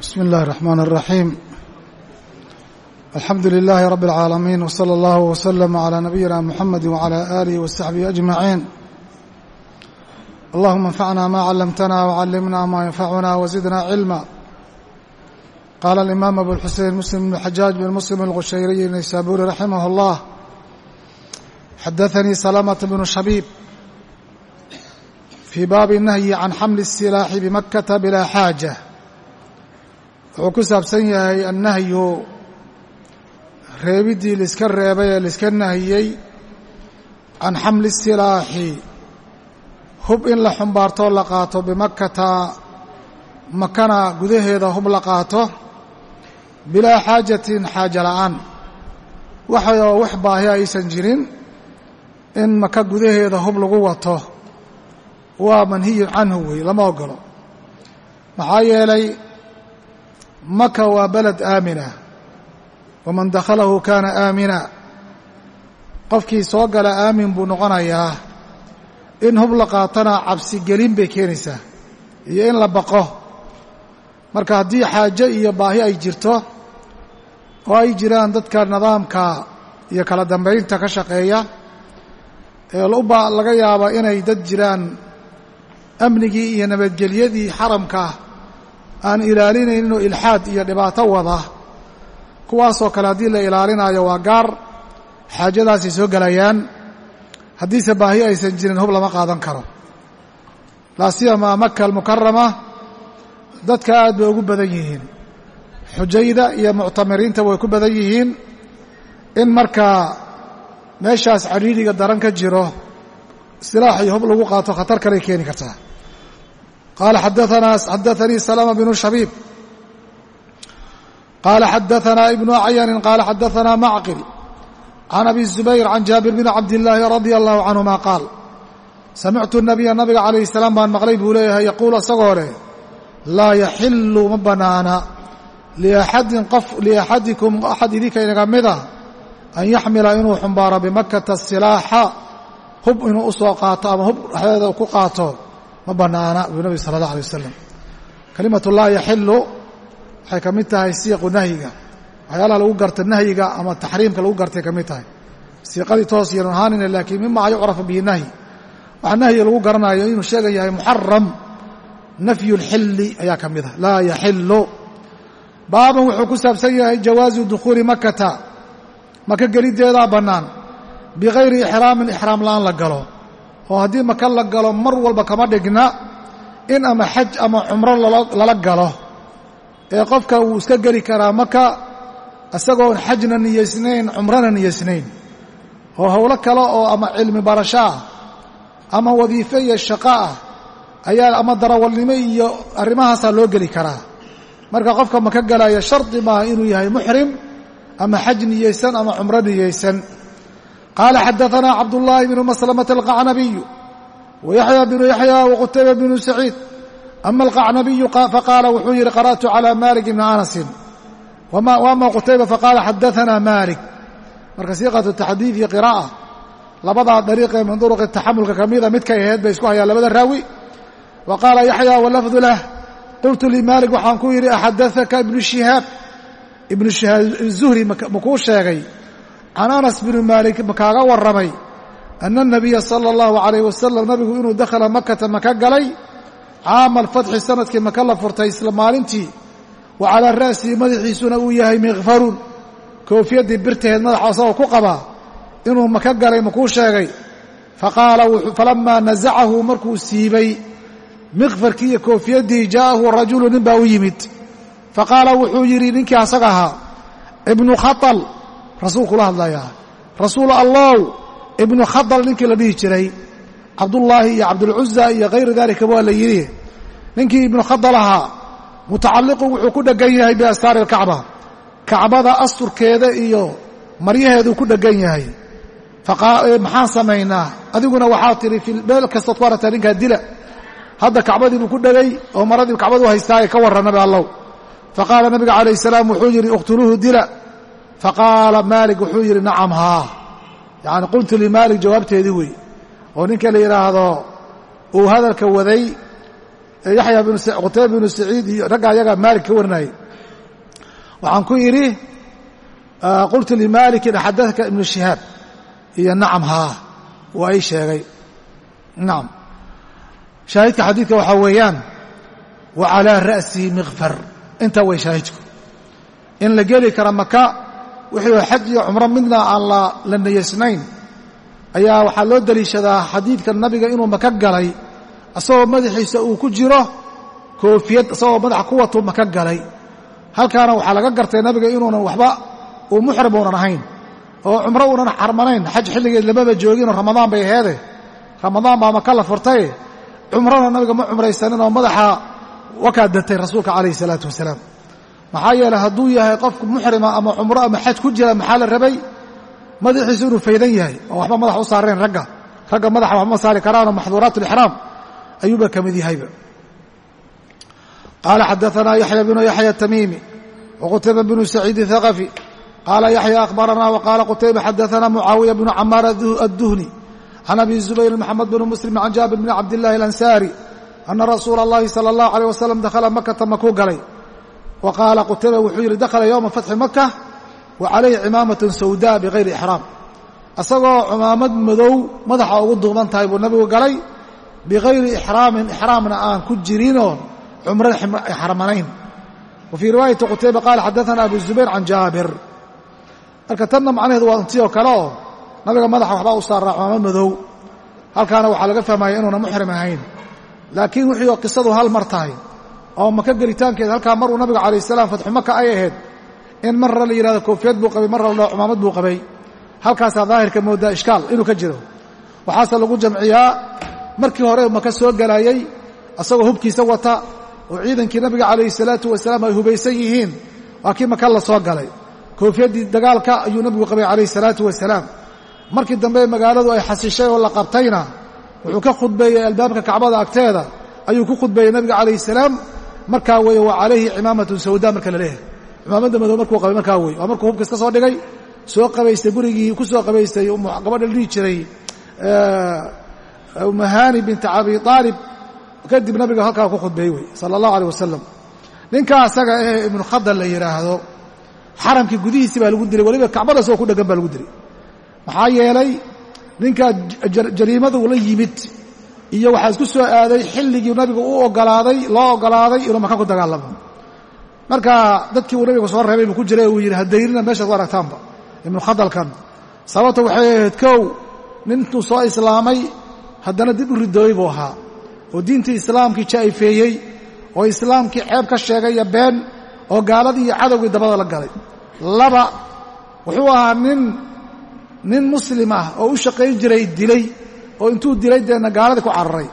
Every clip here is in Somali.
بسم الله الرحمن الرحيم الحمد لله رب العالمين وصلى الله وسلم على نبينا محمد وعلى آله وصحبه أجمعين اللهم انفعنا ما علمتنا وعلمنا ما ينفعنا وزدنا علما قال الإمام أبو الحسين مسلم بن الحجاج بن مسلم الغشيري النيسابوري رحمه الله حدثني سلامة بن شبيب في باب النهي عن حمل السلاح بمكة بلا حاجة wuxuu ku saabsan yahay annahyu. Reebiddii laiska reebay ee laiska nahiyey can xamli silaaxi. Hub in la xumbaartoo la qaato bimakkata. Makana gudaheeda hub la qaato bilaa xaajatin xaaja la'aan. Waxayoo wax baahi aysan jirin in maka gudaheeda hub lagu wato. Waa manhiyun canhu wey lama ogolo maxaa yeelay maka waa beled aamina. Waman dakhalahu kaana aamina. Qofkii soo gala aamin buu noqonayaa in hub la qaatana cabsigelin bay keenaysaa iyo in la baqo. Marka haddii xaajo iyo baahi ay jirto oo ay jiraan dadka nidaamka iyo kala dambaynta ka shaqeeya ee laga yaaba inay dad jiraan amnigii iyo nabadgelyadii xaramka aan ilaalinaynin oo ilxaad iyo dhibaato wada kuwaasoo kale haddii la ilaalinayo waa gaar xaajadaasay soo gelayaan haddiise baahi aysan jirin hub lama qaadan karo. Laa siyamaa maka almukarama dadka aad bay ugu badan yihiin. Xujayda iyo muctamiriinta way ku badan yihiin. In markaa meeshaas cadhiidhiga daran ka jiro silaax iyo hub lagu qaato khatar kaley keeni kartaa qala xadaanii salama bnu shabiib qala xadaanaa ibnu acyanin qaala xadaanaa macqil can abi zubayr can jaabir bni cabdillaahi radia allahu canhuma qaal samictu nabiya nabiga calayhi salaam baan maqlay buu leeyahay yaquulu isagoo leh laa yaxilu ma bannaana liaxadin qof liaxadikum axad idinka inaga mid ah an yaxmila inuu xumbaaro bimakkata silaaxa hub inuu u soo qaato ama hub dhexdeeda ku qaato ma banaana buu nabi sala allah alay wasalam kalimatu laa yaxilu waxay ka mid tahay siiqu nahyiga. Waxyaalaha lagu garta nahyiga ama taxriimka lagu gartay ka tahay. Siiqadii toos yaran ahaanina laakiin mima yucrafu bihi nahyi. Waxa nahyiga lagu garanayo inuu sheegan yahay muxaram nafyu lxilli ayaa ka mid ah. Laa yaxilu wuxuu ku saabsan yahay jawaazu dukhuuli makata maka geliddeedaa bannaan. Bikayri ixraamin ixraam la'aan la galo oo haddii maka la galo mar walba kama dhigna in ama xaj ama cumro lala galo. Ee qofka wuu iska geli karaa maka isagoon xajna niyeysnayn cumrona niyeysnayn oo howlo kale oo ama cilmi barasho ah ama wadiifo iyo shaqo ah ayaa ama darawalnimo iyo arrimahaasaa loo geli karaa. Marka qofka maka galaya shardi maaha inuu yahay muxrim ama xaj niyeysan ama cumro niyeysan قال xdثna cبداللhi بن مسلمة القعنبي ويحyى بن يحyى وqتيبة بن سعيid أmا القعنبي faqاala wuxuu yihi قرأت عlى مالك بن أنس وأmا qتيبة faqاala xdثna مالك marka siiqaة تaxdiiث iyo qراءة labadaa dariiqee min duرqi تaxamulka kamida midkay ahayd bay isku hayaan labada raawi wa qaala yaحyى wlفظ lah qultu لmالك waxaan ku yidhi أxadaثka iبن شiهاab iبن شiهاab الزهري makuu sheegay can anas binu maalik kaaga warramay ana anabiya sala allahu calayh wasalam nabigu inuu dakhala makata maka galay caama alfatxi sannadkii maka la furtay isla maalintii wa calaa ra'sihi madaxiisuna uu yahay mikfarun koofiyaddii birtaheed madaxa asagoo ku qabaa inuu maka galay makuu sheegay faqaala falamaa nasacahu markuu siibay mikfarkii iyo koofiyaddii jaa'ahu rajulu nin baa u yimid faqaala wuxuu yidhi ninkii asaga ahaa ibnu khatal rasuulku la hadlayaa rasuul allow ibnu khadal ninkii la dhihi jiray cabdullaahi iyo cabdulcuza iyo kayru daalika waa la yidhi ninkii ibnu khadal ahaa mutacalliqun wuxuu ku dheggan yahay biastaari alkacba kacbada asturkeeda iyo maryaheeduu ku dheggan yahay. Maxaan samaynaa? Adiguna waxaa tidhi meel kastood ku aragtaa ninkaa dila. Hadda kacbadii buu ku dhegay oo maradii kacbadu haystaaye ka warran nabi allow faqaala nabiga calayh salaam wuxuu yidhi iqtuluuhu dila faqaala maalik wuxuu yidhi nacam haa. Yacni qultu limaalik jawaabteedii wey oo ninka la yidhaahdo uu hadalka waday yaxya qutayba binu saciid iyo ragga ayagaa maalik ka warinayay. Waxaan ku yidhi qultu limaalikin xadaka ibnu shihaab. Iyo nacam haa. Waa ii sheegay. Nacam. Shaahidka xadiidka waxaa weeyaan wa calaa ra'sihi mikfar intaa way shaahidku. In la geli kara maka wixii xaj iyo cumro midna aan la niyaysnayn ayaa waxaa loo deliishadaa xadiidka nabiga inuu maka galay asagoo madaxiisa uu ku jiro koofiyad isagoo madaxa ku watuu maka galay. Halkaana waxaa laga gartay nabiga inuunan waxba uu muxrim uunan ahayn oo cumro uunan xarmanayn. Xaj xilligeed lamaba jooginoo ramadaan bay aheede. Ramadaan baa maka la furtay. Cumrona nabiga ma cumraysanin oo madaxa wakaa datay rasuulka calayhi salaatu wasalaam maxaa yeeley hadduu yahay qofku muxrima ama cumro ama xaj ku jira maxaa la rabay madaxiisu inuu faydan yahay oo waxba madaxa u saareen ragga ragga madaxa waxba ma saari karaanoo maxduuraat ulixraam ayuuba ka mid yahayba qaala xadaanaa yaxya bnu yaxya tamiimi waqutayba bnu saciid haqafi qaala yaxya akhbaranaa waqaala qutayba xadaanaa mucaawiya bnu camaar adduhni can abi zubayr maxamed bn muslim can jaabir bni cabdillahi alansaari ana rasuula اllahi sala اllahu alيyh wasalam dakhala makata makuu galay wa qaala qutayba wuxuu yidhi dakhala yowma fatxi maka wa calayhi cimaamatun sawda bigayri ixraam isagoo cimaamad madow madaxa ugu duuban tahay buu nabigu galay bigayri ixraamin ixraamna aan ku jirinoo cumro xarmanayn wa fii riwaayati qutayba qaala xadaana abu zubayr can jaabir marka tanna macnaheedu waa intii oo kale oo nabiga madaxa waxbaa u saaraa cimaamad madow halkaana waxaa laga fahmaya inuuna muxrim ahayn laakiin wixii qisadu hal mar tahay oo maka gelitaankeeda halkaa maruu nabigu calayh salaam fatxu maka ay ahayd in marra la yidhahdo koofiyad buu qabay marra la dhaho cumaamad buu qabay. Halkaasaa daahirka moodaa ishkaal inuu ka jiro. Waxaase lagu jamciyaa markii hore maka soo gelaayey asagoo hubkiisa wata oo ciidankii nabiga calayhi salaatu wasalaam ay hubaysan yihiin waa kii maka la soo galay. Koofiyaddii dagaalka ayuu nabigu qabay calayhi salaatu wasalaam. Markii dambe magaaladu ay xasishay oo la qabtayna wuxuu ka khudbeeyey albaabka kacbada agteeda ayuu ku khudbeeyey nabiga calayhi salaam markaa weeye wa calayhi cimaamatun sawda marka la leeyahay. Cimaamadda madow markuu qabay markaa weye waa markuu hubka iska soo dhigay soo qabaystay gurigii ku soo qabaystay gabadha la dhihi jiray umahani binta abi aalib kadib nabiga halkaa ku khudbeeyey wey sala allahu aleyh wasalam ninkaa asaga ee ibnu khadal la yidhaahdo xaramkii gudihiisii baa lagu dilay weliba kacbada isagoo ku dhegan baa lagu dilay. Maxaa yeelay ninkaa jariimadu la yimid iyo waxaa isku soo aaday xilligii nabigu u ogolaaday loo ogolaaday inuu maka ku dagaalamo. Marka dadkii uu nabiga soo reebay buu ku jiray uu yidhi hadayrina meeshaad ku aragtaanba ibnu khadalkan. Sababta waxay ahayd kow nintuu soo islaamay haddana dib u ridoobay buu ahaa. Oo diintii islaamkii ja'ifeeyey oo islaamkii ceeb ka sheegay iyo been oo gaaladii iyo cadowgii dabada la galay. Laba wuxuu ahaa nin nin muslim ah oo u shaqayn jiray dilay oo intuu dilay deenna gaaladii ku cararay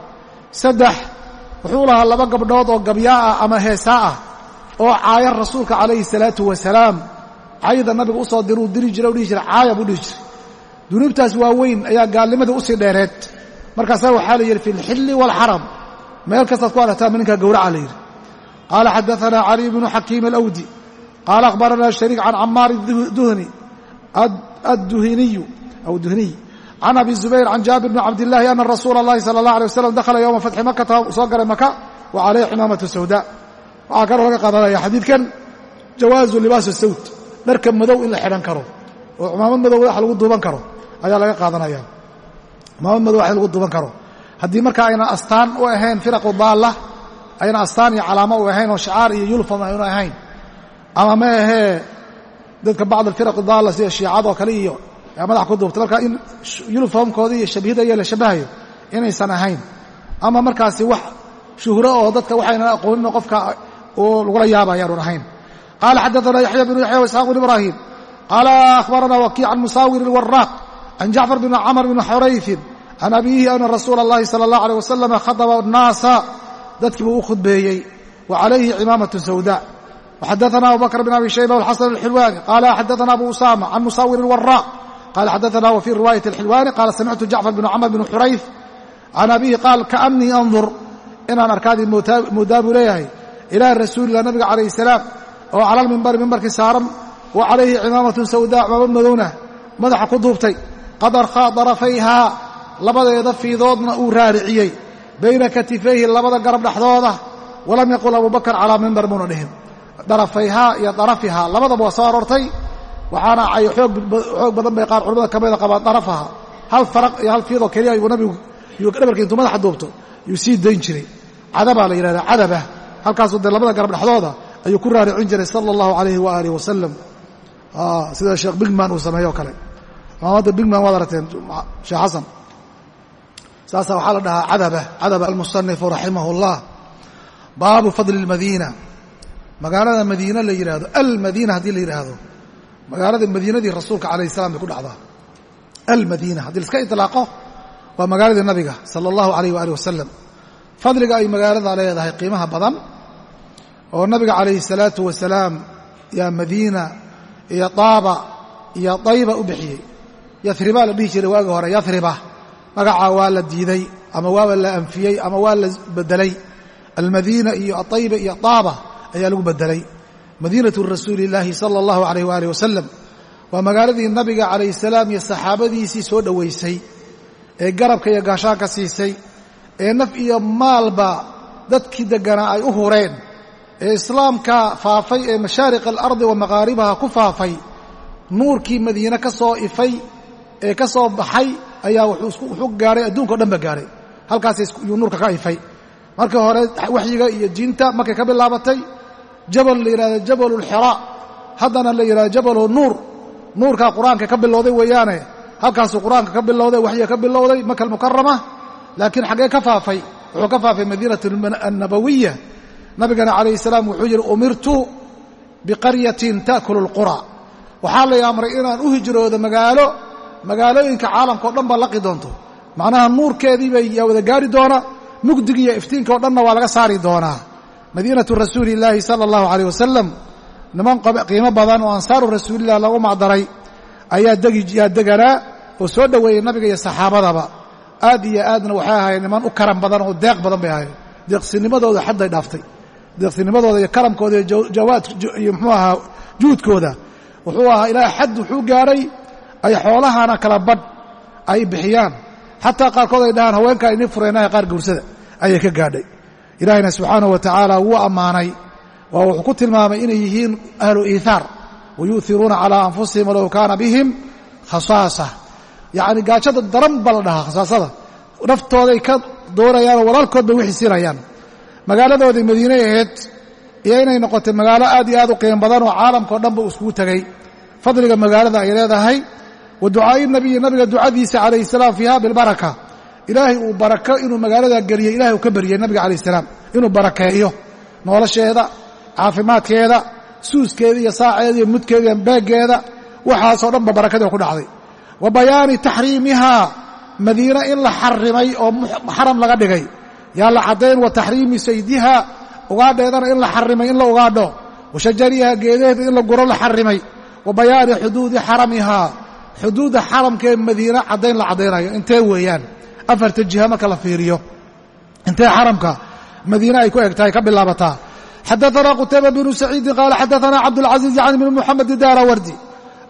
saddex wuxuu lahaa laba gabdhood oo gabyaa ah ama heesaa ah oo caaya rasuulka calayhi salaatu wasalaam. Cayda nabiga u soo diruu diri jiray o dhihi jiray caaya buu dhihi jiray. Dunuubtaas waaweyn ayaa gaalnimadii u sii dheereed. Markaasaa waxaa la yidhi fi lxilli waalxaram meel kastaad ku aragtaanba ninkaa gowraca la yidhi. Qaala xadaanaa caliy bnu xakiim alawdi. Qaala akhbaranaa shariik can camaar duhni. Adduhiniyu. Aw duhniy can abi zubayr can jaabir bni cabdillaahi ana rasuula اllahi sala اllah alay wasalam dakhala yowma fatxi makata soo galay maka wa calayhi cimaamatu sawda waxaa kaloo laga qaadanaya xadiidkan jawaazu libaas sawd dharka madow in la xidhan karo oo cimaamad madow wax lagu duuban karo ayaa laga qaadanaya cimaamad madow wax lagu duuban karo haddii marka ayna astaan u ahayn firaqu daalla ayna astaan iyo calaamo u ahayn oo shacaar iyo yulfam aynu ahayn ama ma ahee dadka bacd alfiraq daalla sida shiicadoo kale iyo madax ku duubta marka in yulfamkooda iyo shabhida iyo la shabahayo inaysan ahayn ama markaasi wax shuhro oo dadka waxaynan aqoonin oo qofka uu lagula yaaba ayaanun ahayn qaala xadaana yaxya bnu yaxya waisxaaq bn ibraahim qaala akhbarana wakiic can musaawir اlwaraaq can jacfar bn camr bn xurayfin can abiihi ana rasuula اllahi salى اllah alيه wasalam khadaba الnaasa dadkii buu u khudbeeyey wa calayhi cimaamaة sawda وxadaثna abu bakr bn abi shayba wاlxasan اlxilwani qala xadaثna abu usama can musaawir اlwaraaq قال xadaana wfii riwaayati اxilwaani qaala samictu jacfar بن camr بن xurayf can abihi qaal kaanii andur inaan arkaadii moodaa buu leeyahay ilaa rasuulilah nabiga calayh salaam oo cala lmimbari mimbarkii saaran wa calayhi cimaamatu sawdaa cimaamad madowna madaxa ku duubtay qad arkhaa darafayhaa labadeeda fiidoodna uu raariciyey bayna katifayhi labada garab dhexdooda walam yaqul abubakar calaa mimbar muuna dhihin darafayhaa iyo darafihaa labadaba waa soo aroortay waxaana ay xoog badan bay qaar culamada ka mida qabaan darafaha. Hal faraq iyo hal fiidoo keliya yuu nabigu yuu dhabarka intuu madaxa duubto yuu sii dayn jiray. Cadabaa la yidhahdaa cadabah halkaasuu dee labada garab dhexdooda ayuu ku raaricin jiray sala allahu alayhi wa aalihi wasalam sida sheekh bigman uu sameeyo o kale. Maamadda bigman waad aragteen sheekh xasan saasa waxaa la dhahaa cadaba cadaba almusanifu raximah اllah baabu fadli اlmadiina magaalada madiina la yidhaahdo almadiina haddii la yidhaahdo magaalada madiinadii rasuulka alayh salam bay ku dhacdaa. Almadiina haddii laska ilaaqo waa magaaladii nabiga sala allahu alayh waalih wasalam fadliga ay magaalada leedahay qiimaha badan oo nabiga calayhi salaatu wasalaam yaa madiina iyo daaba iyo dayba u bixiyey. Yariba la dhihi jiray waagi hore yariba magaca waa la diiday ama waaba la anfiyey ama waa la bedelay almadiina iyo adayba iyo daaba ayaa lagu bedelay madiinatu rasuuli illaahi sala allahu alayh waalih wasalam waa magaaladii nabiga calayh salaam iyo saxaabadiisii soo dhowaysay ee garabka iyo gaashaanka siisay ee naf iyo maalba dadkii degganaa ay u hureen ee islaamka faafay ee mashaariq alardi wa maqaaribaha ku faafay nuurkii madiine ka soo ifay ee ka soo baxay ayaa wuxuu gaadhay adduunka o dhan ba gaadhay halkaas yuu nuurka ka ifay. Markii hore waxyiga iyo diinta markay ka bilaabatay jabal la yidhahdo jabalulxiraa haddana la yidhahdo jabalu nuur. Nuurkaa qur'aanka ka bilowday weeyaane. Halkaasuu qur'aanka ka bilowday waxyiga ka bilowday maka almukarama laakiin xaggee ka faafay wuxuu ka faafay madiinatu annabawiya nabigana calayh salaam wuxuu yidhi umirtu biqaryatin ta'kulu alqura waxaa lay amray inaan u hijroodo magaalo magaalooyinka caalamka o dhan baa laqi doonto. Macnaha nuurkeedii bay yaa wada gaari doona mugdiga iyo iftiinka o dhanna waa laga saari doonaa madiinatu rasuuli illaahi sala allahu calayh wasalam niman qiimo badan oo ansaaru rasuulilah lagu macdaray ayaa yaa deganaa oo soo dhoweeyey nabiga iyo saxaabadaba. Aad iyo aadna waxay ahayen niman u karam badan oo deeq badan bay ahayen deeqsinimadooda xadday dhaaftay. Deeqsinimadooda iyo karamkooda iyo jawaad iyo muxuu ahaa juudkooda. Wuxuu ahaa ilaa xad wuxuu gaadhay ay xoolahana kala badh ay bixiyaan. Xataa qaarkood ay dhahaan haweenkaa ini fureenaha qaar guursada ayay ka gaadhay ilaahayna subxaanahu wa tacaala wuu ammaanay waa wuxuu ku tilmaamay inay yihiin ahlu iihaar wayu'iruuna calaa anfusihim walow kaana bihim khasaasa. Yacni gaajada daran baa la dhahaa khasaasada. Naftooday ka doonayaanoo walaalkood bay wixii siinayaan. Magaaladoodii madiinay ahayd iyo inay noqotay magaalo aad iyo aad u qiimo badan oo caalamka o dhan ba iskugu tegey fadliga magaalada ay leedahay wa ducaa'i nabiyi nabiga ducadiisa calayhi salaam fiiha bilbaraka ilaahay uu barako inuu magaalada geliyey ilahay uu ka baryey nabiga calayh salaam. Inuu barakeeyo nolosheeda caafimaadkeeda suuskeeda iyo saaceeda iyo mudkeeda iyo beeggeeda waxaasoo dhan ba barakadii ku dhacday. Wa bayaani taxriimihaa madiine in la xarimay oo xaram laga dhigay. Yaa la caddayn wa taxriimi saydiha ugaadheedana in la xarimay in la ugaadho. Wa shajariha geedaheeda in la guro la xarimay wa bayaani xuduudi xaramihaa xuduudda xaramkee madiine caddayn la caddaynayo. Intee weeyaan afarta jiha marka la fiiriyo intee xaramka madiine ay ku eg tahay ka bilaabataa xadaثna qutayba bnu saciidin qaala xadaثna cabdالcaزiiz can ibni muxamed daarawardi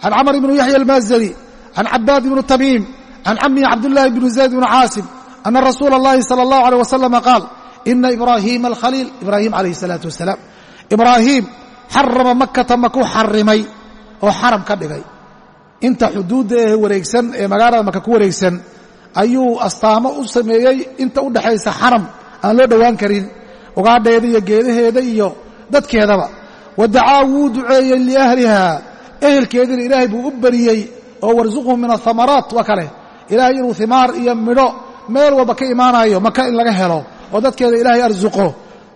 can camr ibni yaxya almaazani can cabaad ibni tamiim can camihi cabdالlahi bni zayd bni caasim ana rasuula اllahi salى اllahu alيه waslama qaal ina ibraahiima alkhaliil ibraahim calayh الsalaatu wasalaam ibraahiim xarama makata makuu xarimay oo xaram ka dhigay inta xuduudda ee wareegsan ee magaalada maka ku wareegsan ayuu astaamo u sameeyey inta u dhexaysa xaram aan loo dhowaan karin ugaadheeda iyo geedaheeda iyo dadkeedaba. Wa dacaa wuu duceeyey liahliha ehelkeediina ilaahay buu u bariyey oo warsuqhum min ahamaraat waa kale. Ilaahay inuu himaar iyo midho meel walba ka imaanayo maka in laga helo oo dadkeeda ilaahay arsuqo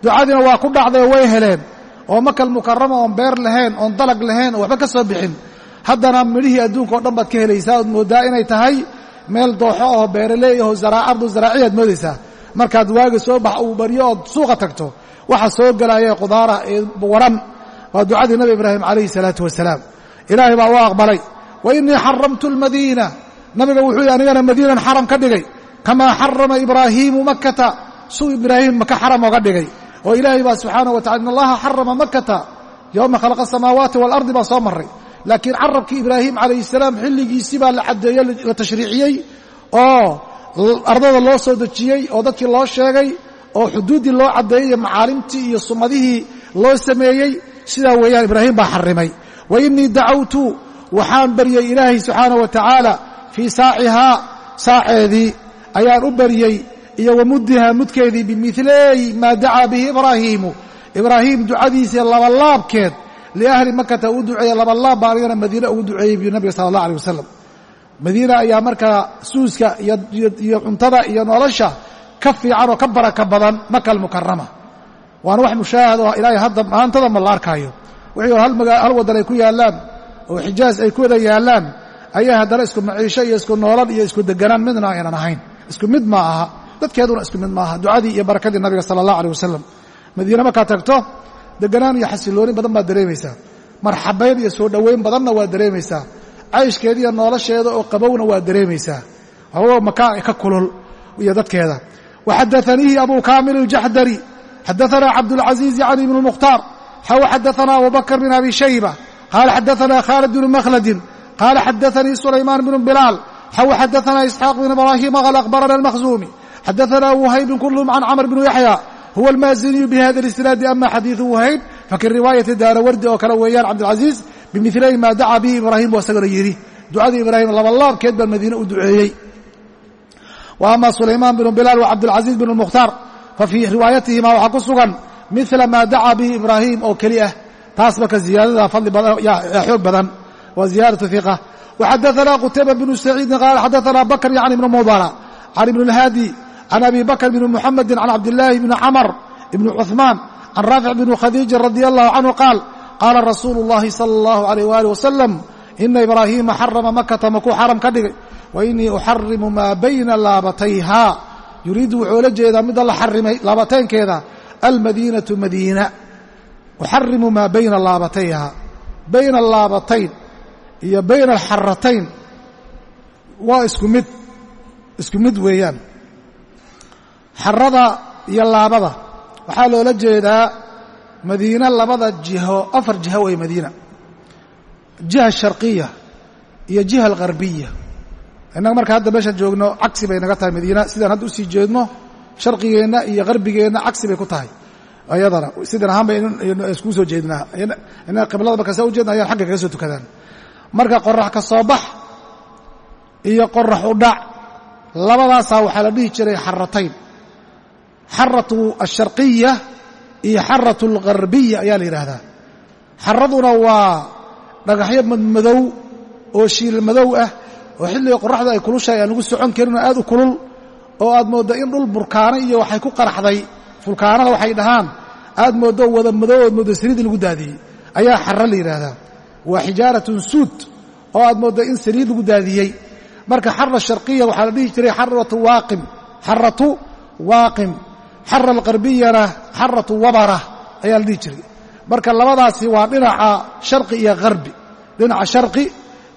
ducadiina waa ku dhacday oo way heleen oo makal mukarama oon beer lahayn oon dalag lahayn oo waxba ka soo bixin. Haddana midhihii adduunka o dhan baad ka helaysaa ood mooddaa inay tahay meel dooxo aho ardu zaraaciyaad moodaysaa markaad waaga soo bax uu baryo ood suuqa tagto waxa soo gelaya qudaara ee waran. Waa ducadii nabi ibraahim calayhi salaatu wasalaam. Ilaahay baa u aqbalay wa innii xaramtu almadiina. Nabiga wuxuu yidhi anigana madiinan xaram ka dhigay kamaa xarama ibraahiimu makkata. Suu ibraahim maka xaram oga dhigay. Oo ilaahay baa subxaanah wa tacala in allaha xarama makkata yowma khalaqa asamaawaati waalardi baa soo marray laakiin carabkii ibraahim calayhi salaam xilligiisii baa la caddeeye la tashriiciyey oo ardada loo soo dejiyey oo dadkii loo sheegay oo xuduuddii loo caddeeyey macaalimtii iyo sumadihii loo sameeyey sidaa weeyaan ibraahim baa xarimay. Wa innii dacawtu waxaan baryey ilaahay subxaanah wa tacaala fii saacihaa saaceedii ayaan u baryey iyo wa muddihaa mudkeedii bimileey maa dacaa bihi ibraahiimu ibraahiim ducadiisii labalaabkeed liahli makata uu duceeyey labalaab baa anigana madiine ugu duceeyey buu nabiga sala allah aleh wasalam madiina ayaa markaa suuska iyo cuntada iyo nolosha ka fiican oo ka baraka badan maka almukarama waana wax mushaahad oo ilaahay hadda maantada ma la arkaayo wixii hal waddan ay ku yaallaan oo xijaaz ay ku wada yaallaan ayaa haddana isku maciisho iyo isku noolad iyo isku deganaan midna aynan ahayn isku mid ma aha dadkeeduna isku mid maaha ducadii iyo barakadii nabiga sala allah aleh wasalam madiine markaad tagto deganaan iyo xasilooni badan baad dareemaysaa. Marxabayn iyo soo dhoweyn badanna waad dareemaysaa. Cayshkeeda iyo nolosheeda oo qabowna waad dareemaysaa. Waxooga makaa ka kulul iyo dadkeeda. Waxadaaniihi abu kaamil aljaxdari xadaanaa cabdulcaziiz yani ibnu mukhtaar xaw xadaanaa abubakr bin abi shayba. Qaala xadaanaa khaalid bnu makhladin. Qaala xadaanii sulaymaan bnu bilaal. Xaw xadaanaa isxaaq bn ibraahiima qal akhbarana almakhzuumi xadaanaa wuhaybin kulluhum can camr bnu yaxya huwa almaaziniyu bihada lisnaadi ama xadiidu wuhayb fakii riwaayati daarawardi oo kale weeyaan cabdilcaziiz bimilay maa dacaa bihi ibraahim buu isagana yidhi ducadii ibraahim labalaabkeed baa madiine u duceeyey wa ama sulaymaan binu bilaal wa cabdilcaziiz bn mukhtaar fa fii riwaayatihima waxaa ku sugan mila maa dacaa bihi ibraahim oo keli ah taas marka ziyaadada fadli xoog badan waa ziyaadatu hiqa waxadaanaa qutayba bnu saciidin qaala xadaanaa bakr yani ibnu mudara can ibn اlhaadi can abi bakr bn muxamedi can cabdillaahi bni camr ibni cuثmaan can raafic bni khadiijin radi allahu canhu qaal qaala rasuulu اllahi salى اllahu alayh waalih wasalam ina ibraahiima xarama makata makuu xaram ka dhigay wa inii uxarimu maa bayna laabatayha yuriidu wuxuu la jeedaa midda la xarimay laabataynkeeda almadiinatu madiina uxarimu maa bayna laabatayha bayna laabatayn iyo bayna alxaratayn waa isku mid isku mid weeyaan xarada iyo laabada. Waxaa loola jeedaa madiina labada jiho afar jiho wey madiina. Jiha sharqiya iyo jiha algharbiya innaga marka hadda meeshaan joogno cagsi bay naga tahay madiina. Sidaan hadda u sii jeedno sharqigeenna iyo harbigeenna cagsi bay ku tahay. Ayadana sidan ahaan bay iskuu soo jeednaa. Innaga qiblada marka saa u ayaan xagga kaga soo tukadaan. Marka qorax ka soo bax iyo qorax u dhac labadaasaa waxaa la dhihi jiray xaratayn xaratu alsharqiya iyo xaratu algharbiya ayaa la yidhaahdaa. Xaraduna waa dhagaxyo madmadow oo shiil madow ah oo xilliga qoraxda ay kulushahay aan lagu socon karin oo aad u kulul oo aad mooddo in dhul burkaano iyo waxay ku qaraxday fulkaanada waxay dhahaan aad mooddo wada madow ood mooddo saliid lagu daadiyey. Ayaa xarro la yidhaahdaa. Waa xijaaratun suud oo aad mooddo in saliid lagu daadiyey. Marka xara sharqiya waxaa la dhihi jiray xaratu waaqim. Xaratu waaqim xara alqarbiyana xaratu wabara ayaa la dhihi jiray. Marka labadaasi waa dhinaca sharqi iyo harbi dhinaca sharqi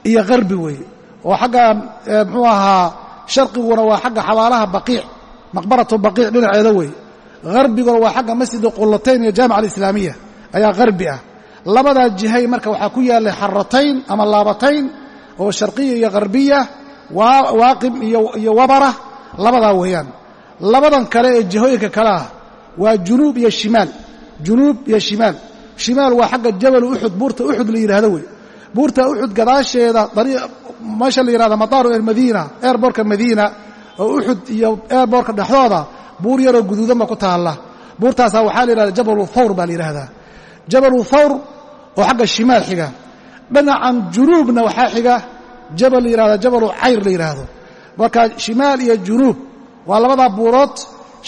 iyo harbi weeye. Oo xaggan muxuu ahaa sharqiguna waa xagga xabaalaha baqiic maqbaratu baqiic dhinaceeda weeye. Harbiguna waa xagga masjid qullatayn iyo jaamica alislaamiya ayaa harbi ah. Labadaa jihay marka waxaa ku yaallay xaratayn ama laabatayn oo sharqiya iyo harbiya waaqim iyo wabara labadaa weeyaan labadan kale ee jihooyinka kale ah waa junuub iyo shimaal. Junuub iyo shimaal. Shimaal waa xagga jabal uxud buurta uxud la yidhaahdo wey. Buurta uxud gadaasheeda meesha la yidhahda mataaru madiina airbortka madiina oo uxud iyo airbortka dhexdooda buur yaroo guduudan ba ku taalla. Buurtaasaa waxaa la yidhahda jabalu thawr baa la yidhaahdaa jabalu thawr oo xagga shimaal xiga. Dhinacan junuubna waxaa xiga jabal la yidhahda jabalu cayr la yidhaahdo marka shimaal iyo junuub waa labadaa buurood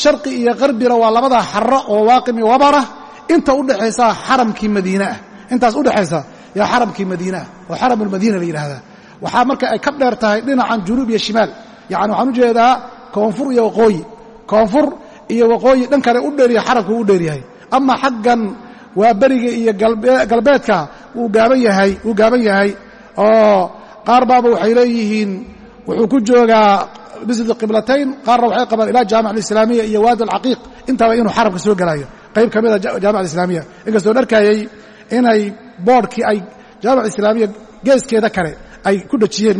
sharqi iyo harbina waa labadaa xaro oo waaqim iyo wabara inta u dhexaysa xaramkii madiine ah. Intaas u dhexaysa yaa xaramkii madiine ah oo xaramulmadiina la yidhahdaa waxaa marka ay ka dheer tahay dhinacan junuub iyo shimaal. Yacni waxaan u jeedaa koonfur iyo waqooyi. Koonfur iyo waqooyi dhan kale u dheeryahay xaramku u dheeryahay ama xaggan waa beriga iyo galbeedka wuu gaaban yahay wuu gaaban yahay. Oo qaar baaba waxay leeyihiin wuxuu ku joogaa masjid qiblatayn qaarna waxay qabaan ilaa jaamic alislaamiya iyo waadi alcaqiiq intaba inuu xaramka soo gelaayo qayb ka mida jaamic alislaamiya inkastoo dharkaayey inay boodhkii ay jaamic islaamiya geeskeeda kale ay ku dhajiyeen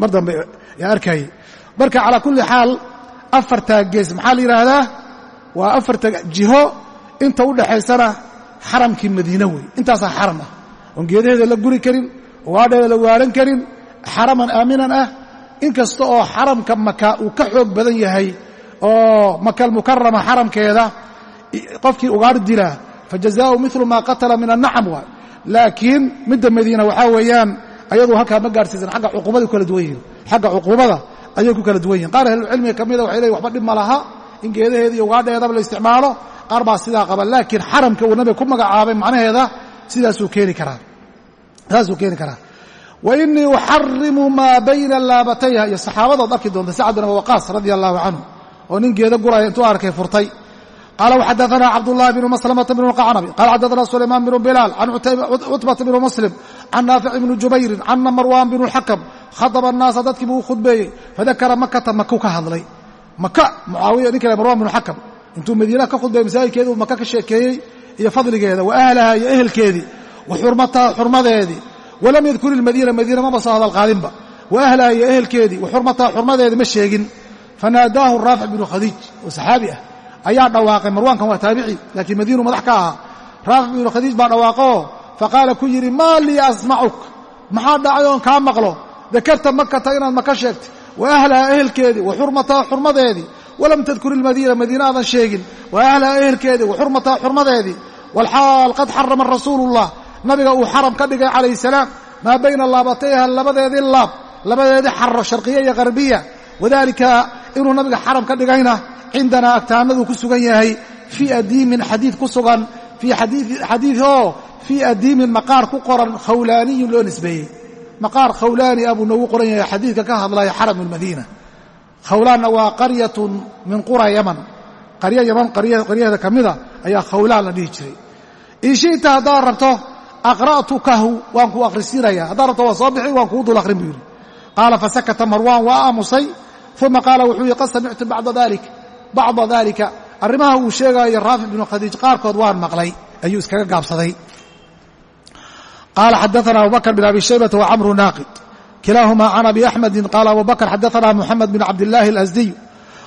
mar dambe yaa arkayey marka calaa kulli xaal afartaa gees maxaa la yidhaahdaa waa afarta jiho inta u dhaxaysana xaramkii madiine wey intaasaa xaram ah oon geedaheeda la guri karin ugaadheeda la waaran karin xaraman aaminan ah in kasta oo xaramka maka uu ka xoog badan yahay oo makal mukarama xaramkeeda qofkii ugaar dilaa fa jazaau milu maa qatala min annacam waay laakiin midda madiina waxaa weeyaan ayadu halkaa ma gaarhsiisan agga cuquubaday kala duwan yihiin xagga cuquubada ayay ku kala duwan yihiin qaar ahlulcilmiga ka mida waxay leeyin waxba dhib ma laha in geedaheeda iyo ugaadheedaba la isticmaalo qaar baa sidaa qaba. Laakiin xaramka uu nabiga ku magacaabay macnaheeda sidaasuu keeni karaa saasuu keeni karaa wa inii uxarimu maa bayna laabatayha iyo saxaabadood arki doonta sacad bin waqaas radia allahu canhu oo nin geeda guraya intuu arkay furtay qala وxadaثna cabdالlahi بن mسلمة بن الqacnabi qala xadaثna sulayman بن bilaal can cutbaة بن msلم can naafic بn jubayri cana marwan بن الxakم khaطba الnaasa dadkii buu u khudbeeyey fadakara makata maku ka hadlay maka mucaawiya ninka marwan بن xakم intuu madiina ka khudbeeyey masaajidkeedi uu maka ka sheekeeyey iyo fadligeeda wa ahlaha iyo ehelkeedii wa xurmataha xurmadeedii walam yadkur ilmadiina madiina maba soo hadalqaadinba wa ahlaha iyo ehelkeedii waxurmataha xurmadeeda ma sheegin. Fanaadaahu raafic binu khadiij oo saxaabi ah ayaa dhawaaqay marwaankan waa taabici laakiin madiinuu madax ka ahaa. Raafic binu khadiij baa dhawaaqoo faqaala ku yidhi maa lii asmacuk maxaa dhacay oon kaa maqlo? Dakarta makata inaad maka sheegtay. Wa ahlaha ehelkeedii wa xurmataha xurmadeedii. Walam tadkur ilmadiina madiina aadan sheegin. Wa ahlaha ehelkeedii wa xurmataha nabiga uu xaram ka dhigay calayhi salaam maa bayna laabatayha labadeedii laab labadeedii xaro sharqiya iyo qarbiya wadaalika inuu nabiga xaram ka dhigayna cindanaa agtaanaduu ku sugan yahay fii adiimin xadiid ku sugan fii oo fii adiimin maqaar ku qoran khawlaaniyun loo nisbeeyey. Maqaar khawlaani ah buu noogu qoran yahay xadiidka ka hadlaya xaram almadiina khawlaanna waa qaryatun min qura yaman. Qaryo yaman qaryaheeda ka mida ayaa khawlaan la dhihi jiray. In shi'ta haddaad rabto aqra'tukahu waan kuu akhrisiinaya haddaad rabto waan soo bixi waan kuu dul akhrin buu yidhi. Qaala fasakata marwaan waa aamusay. Uma qaala wuxuu yihi qad samictu bacda dalik. Bacda dalika arrimaha uu sheegaayo raafic binu khadiij qaarkood waan maqlay ayuu iskaga gaabsaday. Qaala xadaana abubakr bn abi shaybata wa camru naaqid. Kilaahumaa can abi axmedin qaala abu bakr xadaana muxamed bin cabdillaahi alasdiy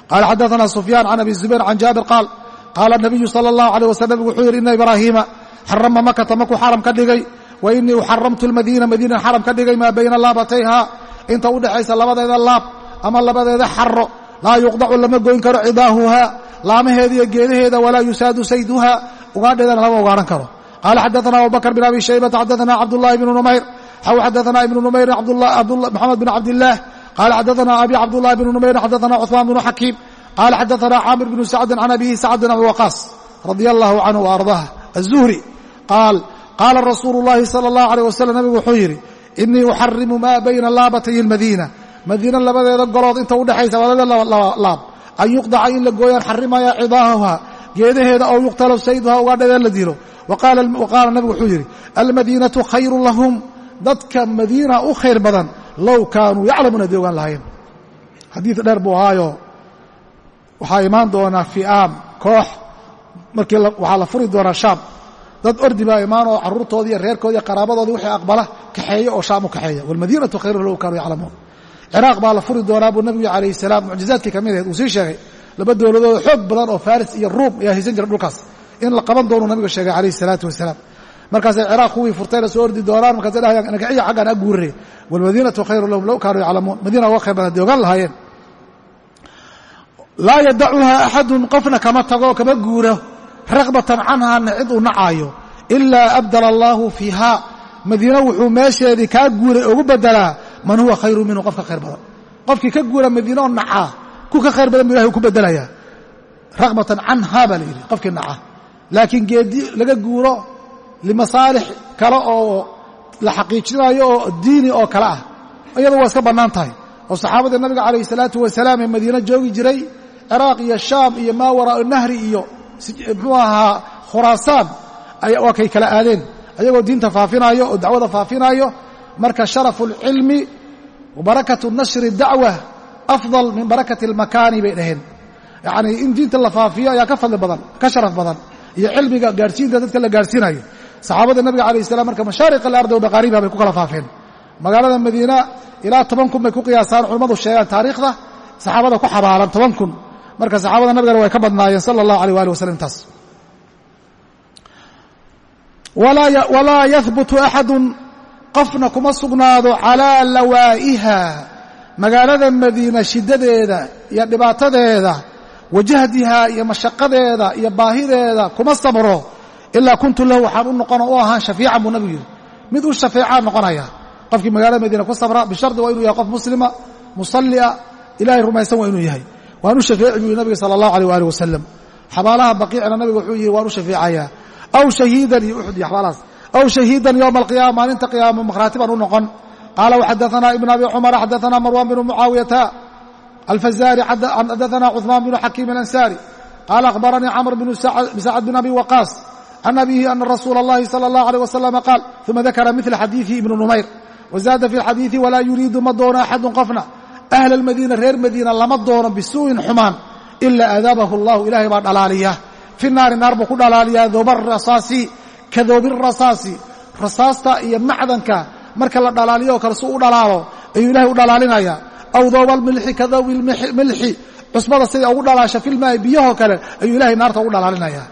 qaala xadaana sufyaan can abi zubayr can jaabir qaal. Qaala nabiyu sala allahu aleyh wasalam wuxuu yidhi ina ibraahiima xarama makata makuu xaram ka dhigay wa inii uxaramtu lmadiina madiinan xaram ka dhigay maa bayna laabatayha. Inta u dhexaysa labadeeda laab ama labadeeda xaro laa yuqdacu lama goyn karo cidaahuhaa laamaheeda iyo geedaheeda walaa yusaadu sayduha. Ugaadheedana lama ogaaran karo. Qaala xadaana abubakr bin abi shaybata xadaana cabdullahi bnu numayr xaw xadaana ibnu numayrin moxamed bin cabdillaah qaala xadaana abi cabdullahi bnu numayrin xadaana cuثmaan bnu xakiim qaala xadaana caamir bnu sacdin can abihi sacd bin abi waqaas radia allahu canhu waardaah aلzuhri qaal qaala rasuulu llaahi sala allahu aleyh wasalam nabigu wuxuu yidhi inii uxarimu maa bayna laabatay almadiina. Madiina labadeeda golood inta udhexaysa labadee laab. An yuqdaca in la gooyaan xarimaya cidaahuha geedaheeda ow yuqtalo sayduha ugaadhadeed la dilo wa qaala nabigu wuxuu yidhi almadiinatu khayrun lahum. Dadka madiina u khayr badan low kaanuu yaclamuun haddii ogaan lahayn. Xadiid dheer buu ahaayo. Waxaa imaan doonaa fi'aam koox. Markii waxaa la furi doonaa shaam dad ordi baa imaan oo carruurtoodii iyo reerkoodii iyo qaraabadoodii wixii aqbala kaxeeya oo shaam kaxeeya. Waalmadiinatu khayru low kaanuu yaclamuun. Ciraaq baa la furi doonaa buu nabigu calayh salaam mucjizaadkii ka mid ahayd uu sii sheegay laba dowladood xoog badan oo faris iyo ruum ayaa haysan jira dhulkaas. In la qaban doonuu nabiga sheegay calayhi salaatu wasalaam. Markaasay ciraaq kuwii furtayna soo ordi doonaan markaasay dhahayaan nagaciya xaggaan a guurire waalmadiinatu khayru lahum low kaanuu yaclamuun. Madiina uga khayr badan hadday lahaayeen. Laa yadacuha axadun qofna kama tago kama guuro raqbatan canhaana cid uu nacaayo ilaa abdala allaahu fiiha madiina wuxuu meesheedii kaa guuray ugu bedelaa man huwa khayru minhu qof ka khayr badan. Qofkii ka guura madiina oo nacaa ku ka khayr badan bu ilahay ku bedelayaa raqbatan canha baa la yidhi qofkii naca laakiin geedi laga guuro limasaalix kale oo la xaqiijinayo oo diini oo kale ah iyadu waa iska bannaan tahay. Oo saxaabadii nabiga calayhi salaatu wasalaam ee madiina joogi jiray ciraaq iyo shaam iyo maa waraa'u nahri iyo muxuu ahaa khuraasaan waa kay kala aadeen. Ayagoo diinta faafinayo oo dacwada faafinayo marka sharafu اlcilmi wabarakatu nashri dacwa afdal min barakati اlmakaani bay dhaheen. Yacnii in diinta la faafiyo ayaa ka fadli badan ka sharaf badan. Iyo cilmiga gaarhsiinta dadka la gaarhsiinayo saxaabada nabiga alayh salam marka mashaariq alardi wamaqaaribiha bay ku kala faafeen. Magaalada madiina ilaa toban kun bay ku qiyaasaan culammadu sheegaan taariikhda. Saxaabada ku xabaalan toban kun marka saxaabada nabigana way ka badnaayeen sala allahu aleyh waali wasalam intaas walaa yahbutu axadun qofna kuma sugnaado calaa lawaa'iha magaalada madiina shiddadeeda iyo dhibaatadeeda wajahdiha iyo mashaqadeeda iyo baahideeda kuma sabro ilaa kuntu lahu waxaan u noqono u ahaan shafiican buu nabigu yidhi. Mid u shafeecaa noqonaya qofkii magaalada madiina ku sabra bishardi waa inuu yahay qof muslima musallia ilahay rumaysan waa inuu yahay waan u shafeeci buu yihi nabiga sala allahu aleyh waali wasalam xabaalaha baqiicna nabiga wuxuu yihi waan u shafeecayaa aw shahiidan iyo uxud iyo xabaalahaas aw shahiidan yowma alqiyaama maalinta qiyaama makhraati baan u noqon qaala waxadaثana ibn abi cumar xadaثana marwan bnu mucaawiyata alfazari xadaثana cuثmaan bnu xakiim alansaari qaala akhbaranii camr bn sacd bn abi waqaas can abihi ana rasuula اllahi salى اllah alيه waslama qaal uma dakara mila xadiiثi ibnu numayr wazaada fi اlxadiiثi walaa yuriidu ma doono axadu qofna ahl madiina reer madiina lama doono bisuu'in xumaan ilaa adaabahu allahu ilaahay baa dhalaaliya fi naari naar buu ku dhalaaliyaa doobrasaasi ka doobirasaasi rasaasta iyo macdanka marka la dhalaaliyo oo kale su u dhalaalo ayuu ilahay u dhalaalinaya aw doobalmilxi ka doobilmilxi cusbada sida ugu dhalaasha filmaahi biyahoo kale ayuu ilaahay naarta ugu dhalaalinaya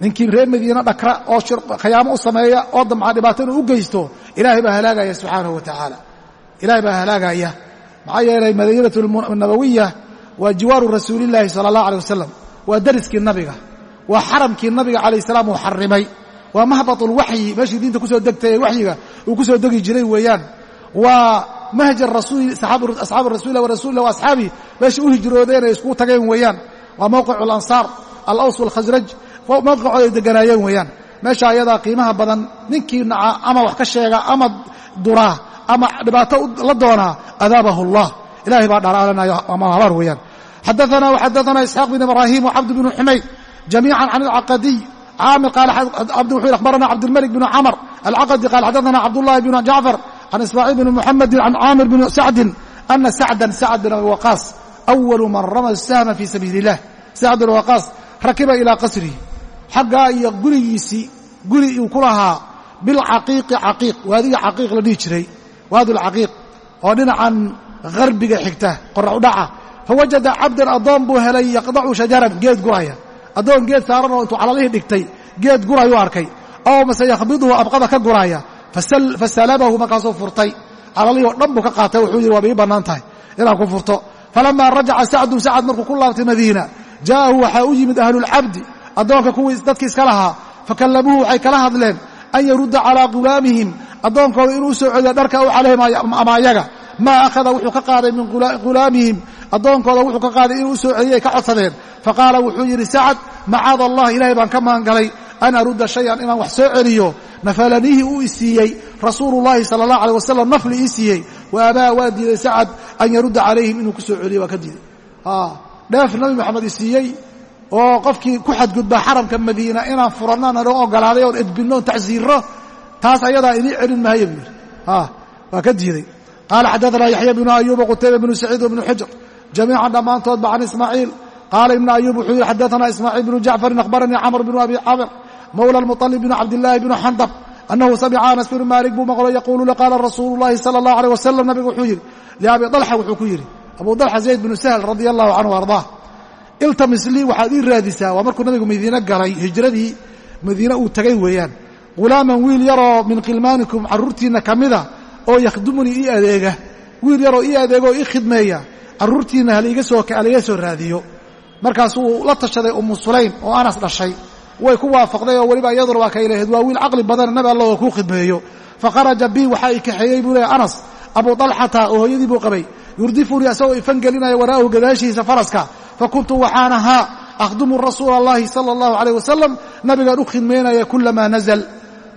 ninkii reer madiina dhakra oo khiyaamo u sameeya oo damca dhibaato inuu u geysto ilaahay baa halaagaya subxaanahu wa tacaala ilaahay baa halaagaya maxaa yeelay madiinatu nabawiya waa jiwaaru rasuulillaahi sala allah aleh wasalam waa dariskii nabiga waa xaramkii nabiga calayh salaam uu xarimay waa mahbatulwaxyi meeshii diinta ku soo degtay ee waxyiga uu ku soo degi jiray weeyaan waa mahjar asxaabu rasuulilah wa rasuulillah wa asxaabi meeshii u hijroodeen ay iskugu tageen weeyaan waa mowqicu alansaar alaws walkhasraj mowqicooda ay deganaayeen weeyaan meesha ayadaa qiimaha badan ninkii naca ama wax ka sheega ama duraa ama dhibaato la doonaa adaabahu allah. Ilahay baa dhalaalinaya ama habaar weeyaan. Xadaana waxadaana isxaaq bin ibraahim wcabd bn xumayd jamiica can alcaqadiy caamir qaal wuxuu yidhi akhbarana cabdilmalik bn camr alcaqadi qaal xadaana cabdullahi bn jacfar can ismaaciil bn muxamedin can caamir bn sacdin ana sacdan sacd bin abi waqaas awalu man rama sahma fi sabiili illah sacd bin waqaas rakiba ilaa qasrihi xaggaa iyo gurigiisii guri uu ku lahaa bilcaqiiqi caqiiq waadiga caqiiq la dhihi jiray waadulcaqiiq oo dhinacan harbiga xigta qorax udhaca fawajada cabdan addoon buu helay yaqdacu shajaran geed guraya. Addoon geed saaran oo intuu calalihii dhigtay geed gurayuu arkay. Ow mase yakhbiduhu abqada ka guraya. Fasalabahu markaasuu furtay. Calalihii oo dhan buu ka qaatay wuxuu yidhi waaba ii bannaan tahay inaan ku furto. Falamaa rajaca sacdun sacad markuu ku laabtay madiina jaa'ahu waxaa u yimid ahlulcabdi addoonka kuwii dadkii iska lahaa. Fakallamuuhu waxay kala hadleen an yarudda calaa gulaamihim addoonkooda inuu soo celiyo dharka u calayhim ama ayaga. Maa akhada wuxuu ka qaaday min ghulaamihim addoonkooda wuxuu ka qaaday inuu u soo celiyay ka codsadeen. Faqaala wuxuu yidhi sacad macaada allah ilaahay baan ka maangalay. An arudda shayan inaan wax soo celiyo. Nafalaniihi uu i siiyey. Rasuulu llahi sala allah aleh wasalam nafli ii siiyey. Wa abaa waa diiday sacad an yarudda calayhim inuu ku soo celiyo waa ka diiday. Dheef nabi moxamed i siiyey oo qofkii ku xadgudbaa xaramka madiina inaan furanno naloo ogolaaday oon edbinno on tacsiirro taas ayadaa idii celin maayo buu yidhi waa ka diiday. Qaala xadaana yaxya bnu ayuuba qutayba bnu saciid wbnu xujr jamiican dhammaantoodba can ismaaciil. Qaala ibnu ayuub wuxuu yidhi xadaana ismaaciil bnu jacfarin akhbaranii camr bnu abi camr mawla muطalib bn cabdillaahi bnu xandab annahu samica anas bnu maalik buu maqlo yaquulu qaala rasuulu llahi sala allah alيh wasalam nabigu wuxuu yidhi liabi dalxa wuxuu ku yidhi abu dalxa zayd bnu sahl radia allahu canhu ardaa iltamis lii waxaad ii raadisaa waa markuu nabigu madiine galay hijradii madiine uu tegay weeyaan ghulaaman wiil yaroo min khilmaanikum carruurtiinna ka mida oo yakhdumunii ii adeega. Wiil yaroo ii adeega oo ii khidmeeya. Carruurtiinna haliga soo raadiyo. Markaasuu la tashaday ummu sulaym oo anas dhashay. Way ku waafaqday oo weliba iyaduna waa kay lahayd waa wiil caqli badan nabi alla oo kuu khidmeeyo. Fakharaja bi waxaa i kaxeeyey buu leehay anas abu dalxata oo hooyadii buu qabay. Yurdifunii asagoo ifangelinaya waraa'ahu gadaashiisa faraska. Fakuntu waxaan ahaa akhdumu rasuula allahi sala allahu alayh wasalam nabigaan u khidmaynaya kulamaa nazal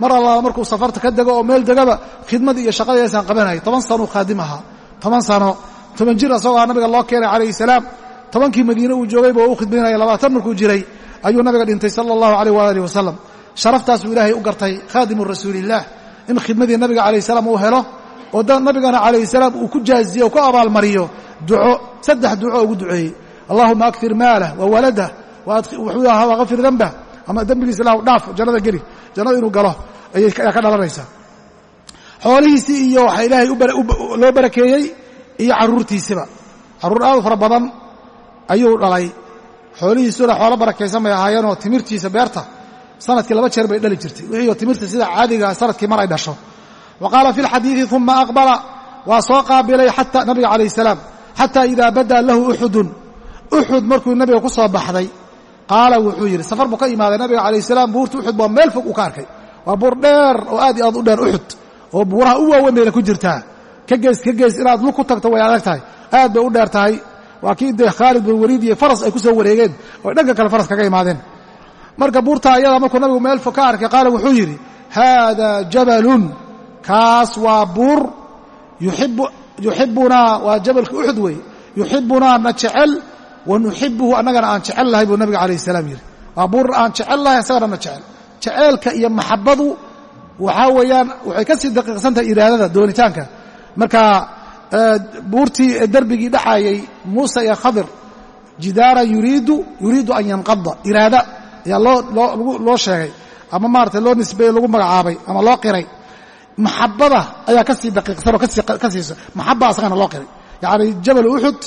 mar allaala markuu safarta ka dego oo meel degaba khidmadii iyo shaqadaysaan qabanaya toban sanuu khaadim ahaa toban sano. Toban jir asagoo nabiga loo keenay calayhi salaam. Tobankii madiine uu joogayba oo u khidmaynaya labaatan markuu jiray ayuu nabiga dhintay sala allahu alayh waalih wasalam sharaftaasuu ilaahay u gartay khaadimu rasuulillaah in khidmadii nabiga calayh salaam uu helo oo nabigana calayhi salaam uu ku jaaziye ku abaalmariyo duco saddex duco ugu duceeyey. Allahuma akfir maalah wa waladah wuxuu ahaa wakafir dembah ama dembigiisa ilahu dhaaf jannada geli jannada inuu galo ayaa ka dhalanaysaa. Xoolihiisii iyo waxaa ilaahay loo barakeeyey iyo carruurtiisiba carruur aad u fara badan ayuu dhalay. Xoolihiisuna xoolo barakaysan bay ahaayeenoo timirtiisa beerta sannadkii laba jeer bay dhali jirtay. Wixiioo timirta sida caadiga sannadkii mar ay dhasho. Wa qaala fi lxadiidi uma aqbala waa soo qaabilay nabiga calayh salaam xataa idaa badaa lahu uxudun uxud markuu nabiga ku soo baxday qaala wuxuu yidhi safar buu ka imaaday nabiga calayh salaam buurta uxud baa meel fog uu ka arkay. Waa buur dheer oo aad iyo aad u dheer uxud oo buuraha u waaweyn bayna ku jirtaa. Ka gees ka gees inaad lug ku tagto way adag tahay. Aad bay u dheer tahay. Waa kii dee khaalid bin waliid iyo faras ay ku soo wareegeen oo dhanka kale faras kaga imaadeen. Marka buurtaa ayada markuu nabigu meel fog ka arkay qaala wuxuu yidhi haada jabalun kaas waa buur yuxibunaa waa jabalka uxud weeye yuxibunaa na jecel wa nuxibuhu annagana aan jecel lahay buu nabiga calayh salaam yidhi. Waa buur aan jecel lahay isagana na jecel. Jeceelka iyo maxabadu waxaa weeyaan waxay ka sii daqiiqsan tahay iraadada doonitaanka. Marka buurtii derbigii dhaxaayey muusa iyo khadir jidaara yuriidu yuriidu an yanqada iraada ayaa loo sheegay. Ama maarata loo nisbeeyey lagu magacaabay ama loo qiray. Maxabada ayaa ka sii daqiiqsan oo ka siiso maxaba asagana loo qiray. Yacni jabal uxud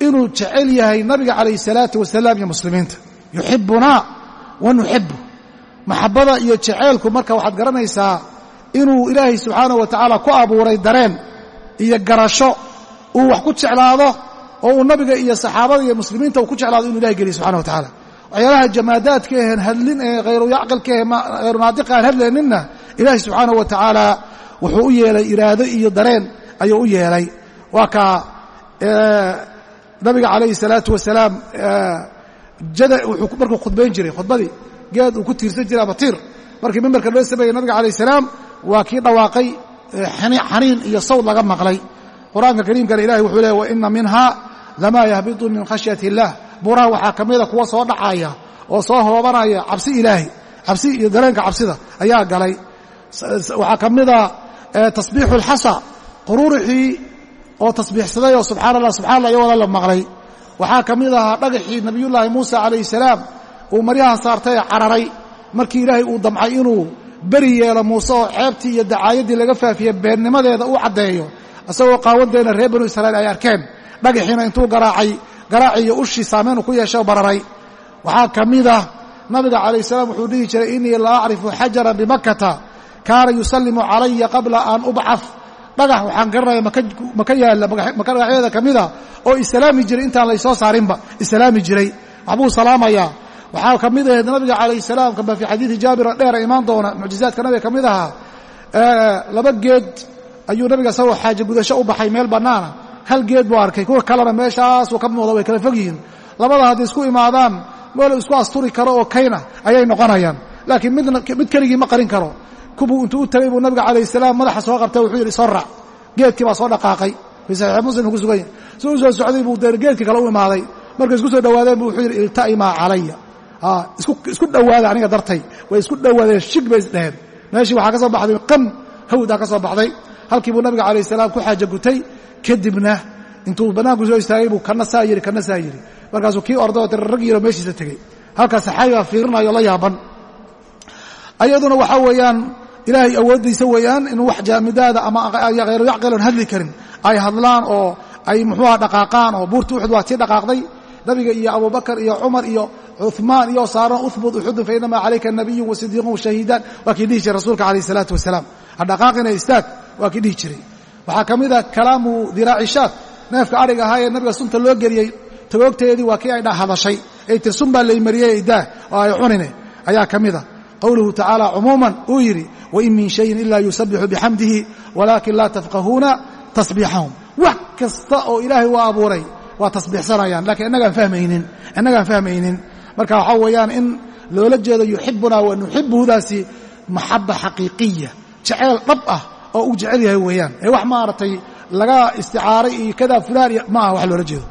inuu jecel yahay nabiga calayh salaatu wasalaam iyo muslimiinta. Yuxibunaa wa nuxibu maxabada iyo jeceelku marka waxaad garanaysaa inuu ilaahay subxaanahu wa tacaala ku abuuray dareen iyo garasho uu wax ku jeclaado oo uu nabiga iyo saxaabada iyo muslimiinta uu ku jeclaado inu ilahay geliyo subxana wa tacaala waxyaalaha jamaadaadka aheen hadlin ee hayru yacqilka ahe hayru naadiqa aan hadlayninna ilaahay subxaanahu wa tacaala wuxuu u yeelay iraado iyo dareen ayuu u yeelay. Waa ka nabiga calayhi salaatu wasalaam markuu khudbayn jiray khudbadii geed uu ku tiirsan jiray ama markii mimbarka loo sameeyey nabiga calayh salaam waa kii dhawaaqay xaniin iyo sawd laga maqlay. Qur'aanka kariimkana ilahay wuxuu leey waina minha lamaa yahbitu min khashyati illah. Buuraha waxaa ka mida kuwa soo dhacaya oo soo hoobanaya cabsi ilaahay cabsi iyo dareenka cabsida ayaa galay. Waxaa ka mida tasbiixu alxasa quruurixii oo tasbiixsaday oo subxana allah subxana allah iyagooda la maqlay. Waxaa ka mid ahaa dhagaxii nabiyullaahi muusa calayhi salaam. Uu maryaha saartay ee cararay. Markii ilaahay uu damcay inuu beri yeelo muuse oo ceebtii iyo dacaayaddii laga faafiye beennimadeeda uu caddeeyo. Isagoo qaawanteena reer banu israa'iil ay arkeen. Dhagaxiina intuu garaacay garaacii iyo ushii saamayn uu ku yeeshay oo bararay. Waxaa ka mid ah nabiga calayh salaam wuxuu dhihi jiray innii la acrifu xajaran bimakkata kaana yusallimu calaya qabla an ubcaf dhagax waxaan garanaya maka yaalla maka dhagaxyada ka mida oo islaami jiray intaan laysoo saarinba. Islaami jiray. Waxbuu salaamayaa waxaa ka mid ahayd nabiga calayh salaam kama fii xadiidi jaabir dheera imaan doona mucjizaadka nabiga ka mid ahaa laba geed ayuu nabiga isagoo xaaje gudasho u baxay meel bannaana. Hal geed buu arkay. Kuwa kalena meeshaasuu ka muuqda way kala fog yihiin. Labada hadday isku imaadaan meel isku asturi karo oo kayna ayay noqonayaan. Laakiin mid keligii ma qarin karo kubuu intuu u tagay buu nabiga calayh salaam madaxa soo qabtay wuxuu yidhi soo raac geedkii baa soo dhaqaaqay. Saxiix muslim ku sugan yahy si u soo socday buu dee geedkii kale u imaaday. Markay isku soo dhowaadeen bu wuxuu yidhi ilta'imaa calaya. Isku dhowaada aniga dartay. Way isku dhowaadeen shig bay isdheheen meeshii waxaa ka soo baxday qam hawdaa ka soo baxday. Halkii buu nabiga calayh salaam ku xaaja gutay kadibna intuu bannaanku soo istaagay buu kana saa yidhi kana saa yidhi. Markaasuu kii ordoo rag yaro meeshiisa tegey halkaas saxaabigaa fiirinayo la yaaban. Ayaduna waxaa weeyaan ilaahay awooddiisa weeyaan inuu wax jaamidaada ama hayru yacqiloon hadli karin. Ay hadlaan oo ay muxuuha dhaqaaqaan oo buurta uxud waa tii dhaqaaqday. Nabiga iyo abubakar iyo cumar iyo cuثmaan iyo saaran uhbut uxudun fainamaa calayka nabiyun wasidiiqun washahiidaan waa kii dhihi jiray rasuulka calayh isalaatu wasalaam hadhaqaaqina istaag. Waa kii dhihi jiray. Waxaa ka mid a kalaamu diraaci shaad. Neefka adhiga ahaa ee nabiga sunta loo geliyey tagoogteedii waa kii ay hadashay ay tir baa laymariyey idaah oo ay cunine. Ayaa ka mida qowluhu tacaala cumuuman uu yidhi wain min shayin ila yusabixu bixamdihi walaakin laa tafqahuuna tasbiixahum. Wax kasta oo ilaahay u abuuray waa tasbiixsanayaan lakiin innagaan fahmaynin marka waxaa weeyaan in loola jeedo yuxibunaa wa nuxibuhudaasi maxaba xaqiiqiya jeceyl dhab ah oo uu jecel yahay weeyaan. Ee wax maaragtay laga isticaaray iyo kada fulaan iyo ma aha wax loola jeedo.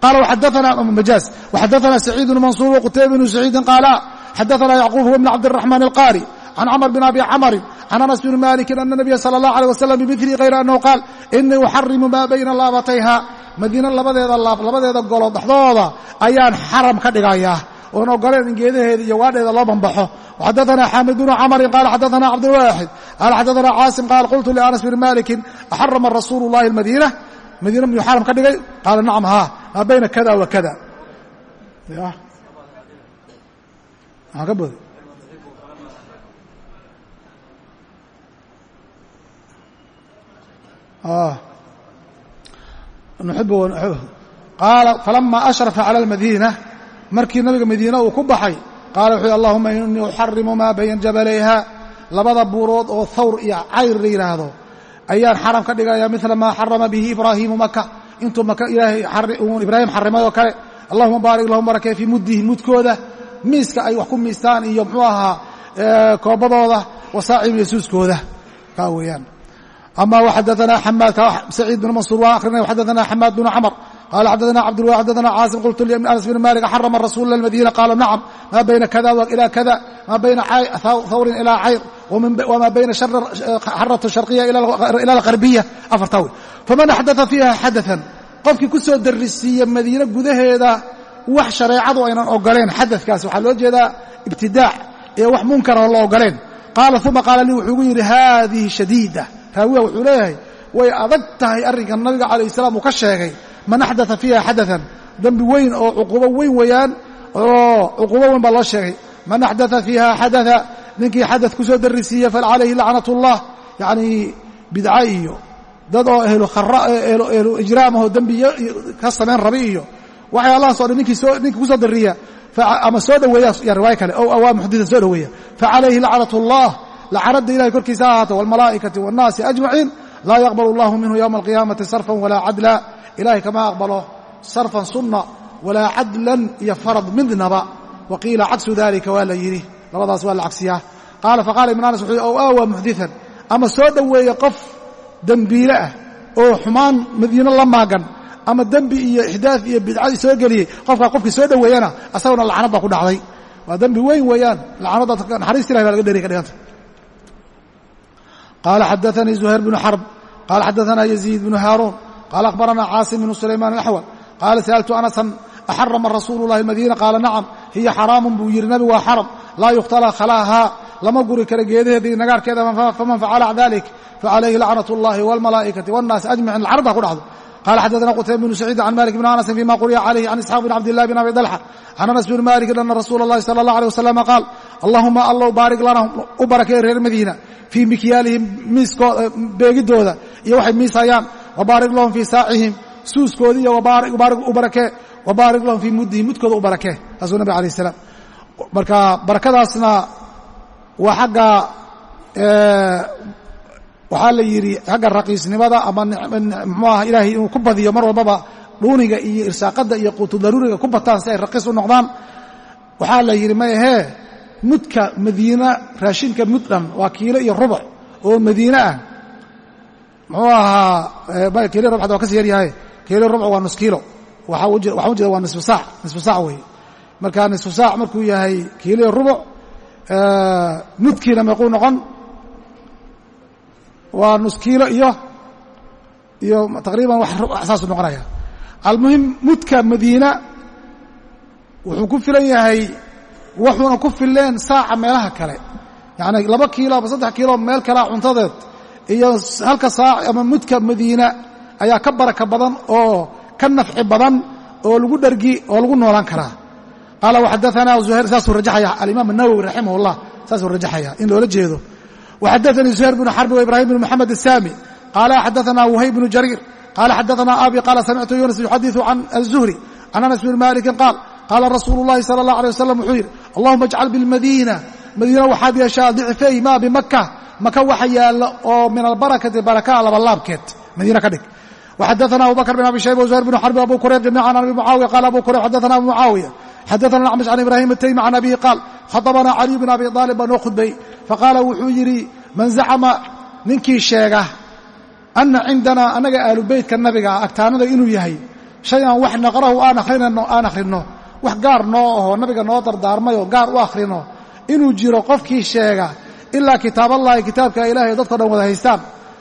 Qala xadaana majaaz waxadaana saciid bnu mansuur wqutayba bnu saciidin qaala xadaana yacquub huwa bn cabdiraxmaan alqaari can camr bn abi camrin can anas bni maliki ana nabiya sala allah alيh wasalam bimili hayra annahu qaal inii uxarimu maa bayna laabatayha madiina labadeeda laab labadeeda golo dhexdooda ayaan xaram ka dhigayaa oon ogoleen in geedaheeda iyo waadheeda loo bambaxo xadaana xaamid bnu camrin qala xadaana cabdulwaaxid qala xadaana caasim qaal qultu lianas bni malikin axarama rasuulu llahi almadiina madiina miyuu xaram ka dhigay qaala nacam haa maa bayna kada wa kada maxaan ka nuxib qaala falama ashrafa cala almadiina markii nabiga madiine uu ku baxay qaala wuxuu allahuma inii uxarimu maa bayna jabalayha. Labada buurood oo thawr iyo cayr la yidhaahdo ayaan xaram ka dhigaya mila maa xarama bihi ibraahiimu maka intuu maka ilaahay ibraahim xarimay oo kale allahuma baarik lahum barakee fii muddihi mudkooda miiska ay wax ku miistaan iyo muxuu ahaa koobadooda wasaacib iyo suuskooda kaa weeyaan. Ama xadaana xamaad saciid bin mansuur waan akrinay xadaana xamaad bn camr qala xadaana cabdulwa xadaana caasim qultu anas bn malik xarama rasul madina qaala nacam maa bayna kada ila kada maa bayna thawrin ilaa cayr wmaa bayna xarata sharqiya ila algarbiya afartaa wey faman axdaa fiiha xadaan qofkii ku soo darisiiya madiine gudaheeda wax shareecadu aynan ogoleen xadakaas waxaa loo jeedaa ibtidaac ee wax munkara la ogoleen qaala uma qaala lii wuxuu gu yidhi haadihi shadiida. Raawiga wuxuu leeyahay way adag tahay arrinkan nabiga calayh salaam uu ka sheegay. Man axdaa fiiha xadaan dembi weyn oo cuqubo weyn weeyaan oo cuqubo weyn baa loo sheegay. Man axdaa fiiha xadaa ninkii xadad ku soo darisiiya facalayhi lacnat ullah yacnii bidca iyo dad oo ehlu ijraamahoo dembi ka samayn rabi iyo waxyaalahaas o dhan ninkii ku soo dariya ama soo dhoweeya ya riwaayo kale. Ow awaa muxdidan soo dhoweeya. Facalayhi lacnat ullah lacanadda ilahay korkiisa ha ahaato waalmalaa'ikati waannaasi ajmaciin. Laa yaqbal allahu minhu yowma alqiyaamati sarfan walaa cadla. Ilahay kama aqbalo sarfan sunna walaa cadlan iyo farad midnaba. Wa qiila cagsu dalika waa la yidhi. Labadaas waa la cagsiyaa qaala faqala ibn anas wuxuu ow awa muxdian ama soo dhoweeya qof dembiile ah oo xumaan madiino la maagan ama dembi iyo ixdaad iyo bidcadii soo geliyey qofkaa qofkii soo dhoweeyana asaguna lacnad baa ku dhacday waa dembi weyn weeyaan lacnadda naxariista ilahi baa laga dheri ka dhiganta qaala xadaanii zuhayr bnu xarb qaala xadaana yaziid bnu haaruun qaala akhbarana caasim bnu sulaymaan alaxwal qaala sa'altu anasan axarama rasuulu llahi madiina qaala nacam hiya xaraamun buu yidhi nabigu waa xaram laa yukhtala khalaahaa lama guri karo geedaheeda iyo nagaarkeeda faman facala dalik facalayhi lacnat اllahi wاlmalaa'ikati wاnnaasi ajmacin lacnad baa ku dhacdo qala xadadana qutayba bnu saciid can malik bn anasin fima quriya calayhi can isxaaq bn cabdillahi bn abi dalxa can anas bn malikin ana rasuula اllahi sala اllah alيه wasalama qaal allahuma allow baarik lana u barakee reer madiina fii mikyaalihim beegidooda iyo waxay miisayaan wabaarik lahum fii saacihim suuskoodii iyo u barakee wabaarik lahum fii muddihim mudkooda u barakee taasuu nabig alayh salaam marka barakadaasna waa xagga waxaa la yidhi xagga raqiisnimada ama mxuu aha ilaahay inuu ku badiyo mar walbaba dhuuniga iyo irsaaqadda iyo quutu daruuriga ku bataan si ay raqiis u noqdaan. Waxaa la yidhi may ahee mudka madiina raashinka muddhan waa kiilo iyo rubuc oo madiine ah. Muxuu ahaa kiilo rubxda waa kasi yaryahay. Kiilo rubuc waa nus kiilo. Waxaan ujeeda waa nisfu saac nisfu saac weeye. Marka nisfu saac markuu yahay kiilo iyo rubuc mudkiina meequu noqon waa nus kiilo iyo iyo taqriiban saasuu noqonaya almuhim mudka madiina wuxuu ku filan yahay wuxuuna ku fileen saaca meelaha kale. Yacni laba kiilo ama saddex kiilo meel kalea cuntadeed iyo halka saac ama mudka madiina ayaa ka baraka badan oo ka nafci badan oo lagu dhargi oo lagu noolaan karaa. Qaala waxadaanaa zuhayr saasuu rajaxaya alimaam annawowi raximahullah saasuu rajaxaya in loola jeedo waxadaanii zuhayr bnu xarbi waibrahim bn moxamed الsami qaala xadaana whayb bnu jariir qaala xadaana abi qaala samictu yunas yuxadiثu can الzuhri can anas bn maliki qaal qaala rasuulu اllahi salى اllah alيه wasalam wuxuu yidhi allahuma ajcal bilmadiina madiina waxaad yeeshaa dicfay ma bimaka maka waxa yaalla oo min albarakati barakaa labalaabkeed madiina ka dhig وxadثna abu bkr بن abi shayba وزهير بن xرب abu kurayb جamيعا عن abi muعaawiya qال abu kurayb xadثna abu muعaawiya xadaana acmash can ibraahim ataymi can abihi qaal khadabana caliyu bin abi aalib baa noo khudbay faqaala wuxuu yidhi man zacama ninkii sheega anna cindanaa annaga aalubeytka nabiga agtaanada inuu yahay shay aan wax naqrahu aan akhrinno wax gaar noo ahoo nabiga noo dardaarmayoo gaar u akhrino inuu jiro qofkii sheega ilaa kitaaballaahi kitaabka ilaahay dadkao dhan wada haystaan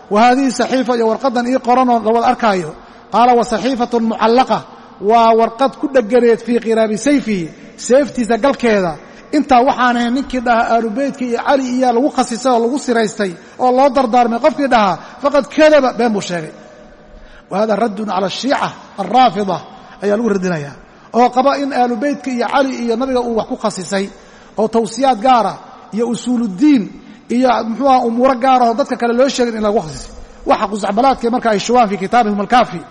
wa haadihi saxiifa iyo warqaddan ii qoranoo la wada arkaayo qaala wa saxiifatun mucallaqa waa warqad ku dheganeed fii qiraabi sayfihi seeftiisa galkeeda. Intaa waxaanahay ninkii dhahaa aalubeytka iyo cali iyaa lagu khasisay oo lagu siraystay oo loo dardaarmay qofkii dhahaa faqad kadaba been buu sheegay. Wa hada raddun cala ashiica alraafida ayaa lagu radinayaa oo qaba in aalubeytka iyo cali iyo nabiga uu wax ku khasisay oo tawsiyaad gaara iyo usuuluddiin iyo muxuuha umuuro gaarahoo dadka kale loo sheegin in lagu khasisay. Waxa qusacbalaadkee marka ay shubaan fii kitaabihim alkaafi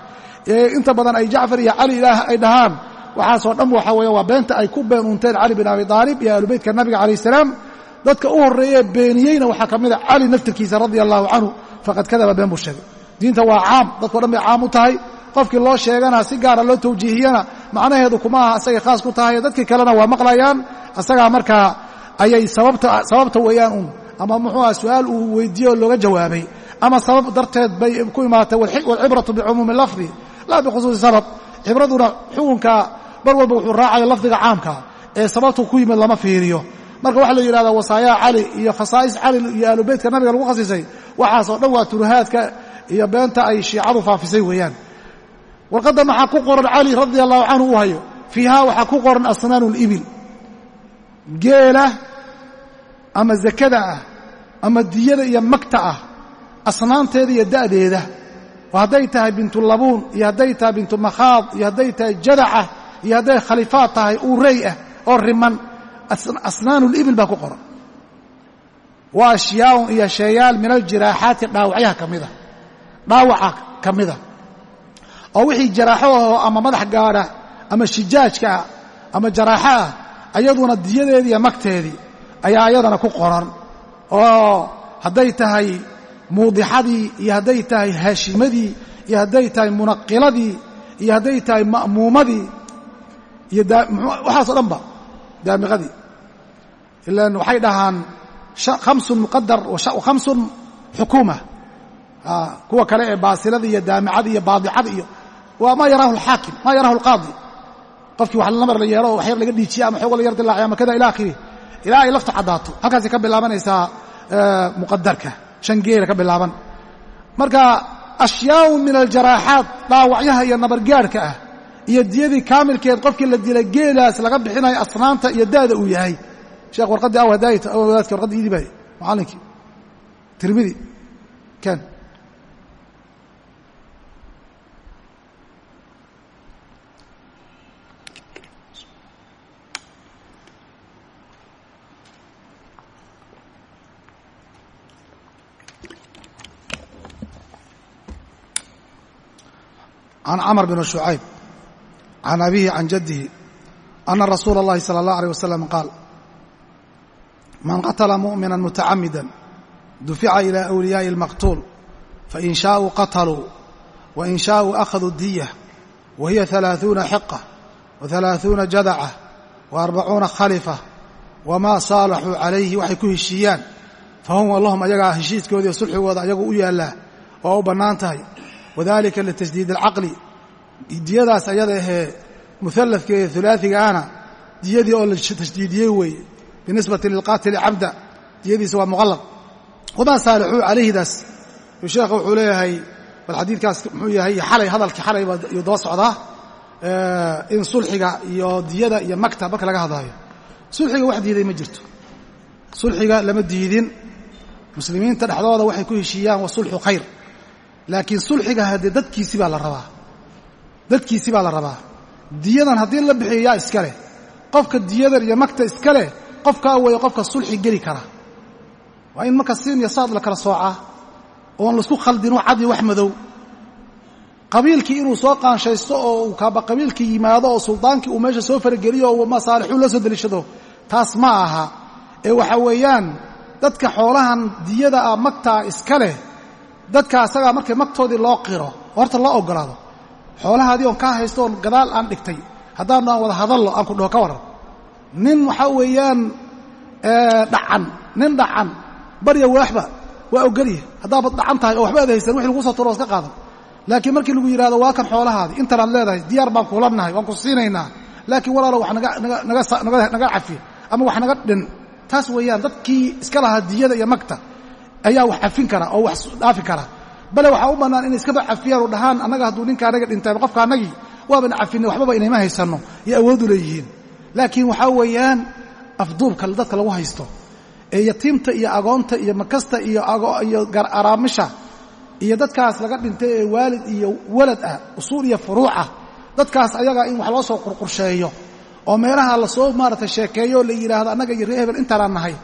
inta badan ay jacfar iyo cali ay dhahaan. Waxaasoo dhan waxa weeye waa beenta ay ku been uunteen cali bin abi aalib iyo aalubeytka nabiga calayh salaam. Dadka u horreeyee beeniyeyna waxaa ka mida cali naftirkiisa radia allahu canhu faqad kadaba been buu sheegay. Diinta waa caam dadkao dhan bay caam u tahay. Qofkii loo sheegana si gaara loo tawjiihiyana macnaheedu kuma aha asagay khaas ku tahay dadkii kalena waa maqlayaan. Asagaa markaa ayay sababta weeyaan un ama muxuu aha su'aal uu weydiiye oo looga jawaabay. Ama sabab darteed bay ku imaatay walcibratu bicumuumi lafdi laa bikhusuusi sabab. Cibraduna xukunka bar walba wuxuu raacaya lafdiga caamka ee sababtu ku yimid lama fiiriyo. Marka waxaa la yidhahdaa wasaayaa cali iyo khasaa'is cali iyo aalubeytka nabiga lagu khasisay waxaasoo dhan waa turuhaadka iyo beenta ay shiicadu faafisay weeyaan. Warqadda maxaa ku qoran cali radia allahu canhu uu hayo fiihaa waxaa ku qoran asnaanu libil geela ama zakada ah ama diyada iyo magta ah asnaanteeda iyo da'deeda. oo hadday tahay bintulabuun iyo hadday tahay bintu makhaad iyo hadday tahay jadaca iyo hadday khalifaad tahay uurey ah oo riman asnaanu libil baa ku qoran. Waa ashyaaun iyo sheeyaal min aljiraaxaati dhaawacyaha ka mida dhaawaca ka mida oo wixii jaraaxo ahoo ama madax gaadha ama shijaajka ah ama jaraaxo ah ayaduna diyadeedii iyo magteedii ayaa ayadana ku qoran. Oo hadday tahay muudixadii iyo hadday tahay haashimadii iyo hadday tahay munaqiladii iyo hadday tahay ma'muumadii iyo waxaasoo dhanba daamiqadii. Ilaan waxay dhahaan khamsun muqadar wa khamsun xukuuma. Kuwa kale ee baasilada iyo daamicada iyo baadicada iyo waa maa yaraahu alxaakim maa yaraahu alqaadi. Qofkii wax namar la yeelo oo wax yar laga dhiijiya ama xoog la yar dilaaciya ama kada ila akhiri ilaa ay laftu caddaato. Halkaasay ka bilaabanaysaa muqadarka shan geela ka bilaaban. Marka ashyaaun min aljaraaxaat dhaawacyaha iyo nabargaadhka ah iyo diyadii kaamilkeed qofkii la dilay geelaas laga bixinayo asnaanta iyo daada uu yahay. Sheekh warqaddii aw hadaayat aw wadaadki warqaddi iidi baay macallinkii. Tirmidi ken can camr bn shucayb can abihi can jaddihi ana rasuula اllahi salى اllah alيه wasalam qaal man qatla muؤmina mutacamida dufica ilى أwliyaaءi اlmaqtuul fain shaaءuu qatluu wain shaaءuu akhaduu diya wa hiya ثalaaثuuna xiqة وaثalaaثuuna jadaca وaarbacuuna khalifa wamaa saalaxuu calayhi waxay ku heshiiyaan fahum allahum ayagaa heshiiskoodi iyo sulxigooda ayagu u yaallaa oo u bannaan tahay wadalika litasdiid alcaqli diyadaas ayada ahee muhalladkeeda hulaaiga ahna diyadii oo la tashdiidiyey weeye binisbati lilqaatili cabda diyadiisa waa muqallad wamaa saalixuu calayhidaas sheekha wuxuu leeyahay bal xadiidkaas muxuu yahay xalay hadalkii xalay yuu daba socdaa in sulxiga iyo diyada iyo magta marka laga hadlaayo sulxiga wax diiday ma jirto sulxiga lama diidin muslimiinta laakiin sulxiga haddee dadkiisii baa la rabaa. Dadkiisii baa la rabaa. Diyadan haddii la bixiyo yaa iska leh. Qofka diyadan iyo magta iska leh qofkaa weeye qofka sulxi geli kara. Waa in marka siin iyo saad la kala soocaa oon la isku khaldinoo cad iyo wax madow. Qabiilkii inuu soo qaanshaysto oo uu kaaba qabiilkii yimaado oo suldaankii uu meesha soo farageliyo oo masaalixuu la soo deliishado taas ma aha. Ee waxa weeyaan dadka xoolahan diyada ah magtaa iska leh dadka asagaa markay magtoodii loo qiro horta loo ogolaado xoolahaadii oon kaa haysto oon gadaal aan dhigtay haddaanu aan wada hadallo aan ku dhaho ka waran. Nin waxaa weeyaan dhacan nin dhacan barya waaxba waa ogolya haddaabad dhacan tahay oo waxba ad haysan wixi lagu soo turo iska qaadan. Laakiin markii lagu yidhahdo waa kan xoolahaadii intanaad leedahay diyaar baan kuula nahay waan ku siinaynaa. Laakiin walaalo wax naga cafi ama wax naga dhin. Taas weeyaan dadkii iska lahaa diyada iyo magta ayaa wax cafin kara oo wax dhaafi kara. Bale waxaa u bannaan inay iskaba cafiyaan oo dhahaan annaga hadduu ninka anaga dhintay ama qofka annagii waabana cafinay waxbaba inayma haysanno iyo awoodu leeyihiin. Laakiin waxaa weeyaan afduubka dadka lagu haysto ee yatiimta iyo agoonta iyo makasta iyo araamisha iyo dadkaas laga dhintay ee waalid iyo walad ah usuul iyo furuucah dadkaas ayaga in wax loo soo qurqursheeyo oo meelaha la soo maaragtay sheekeeyo oo la yidhaahdo annaga iyo reer hebel intaanaan nahay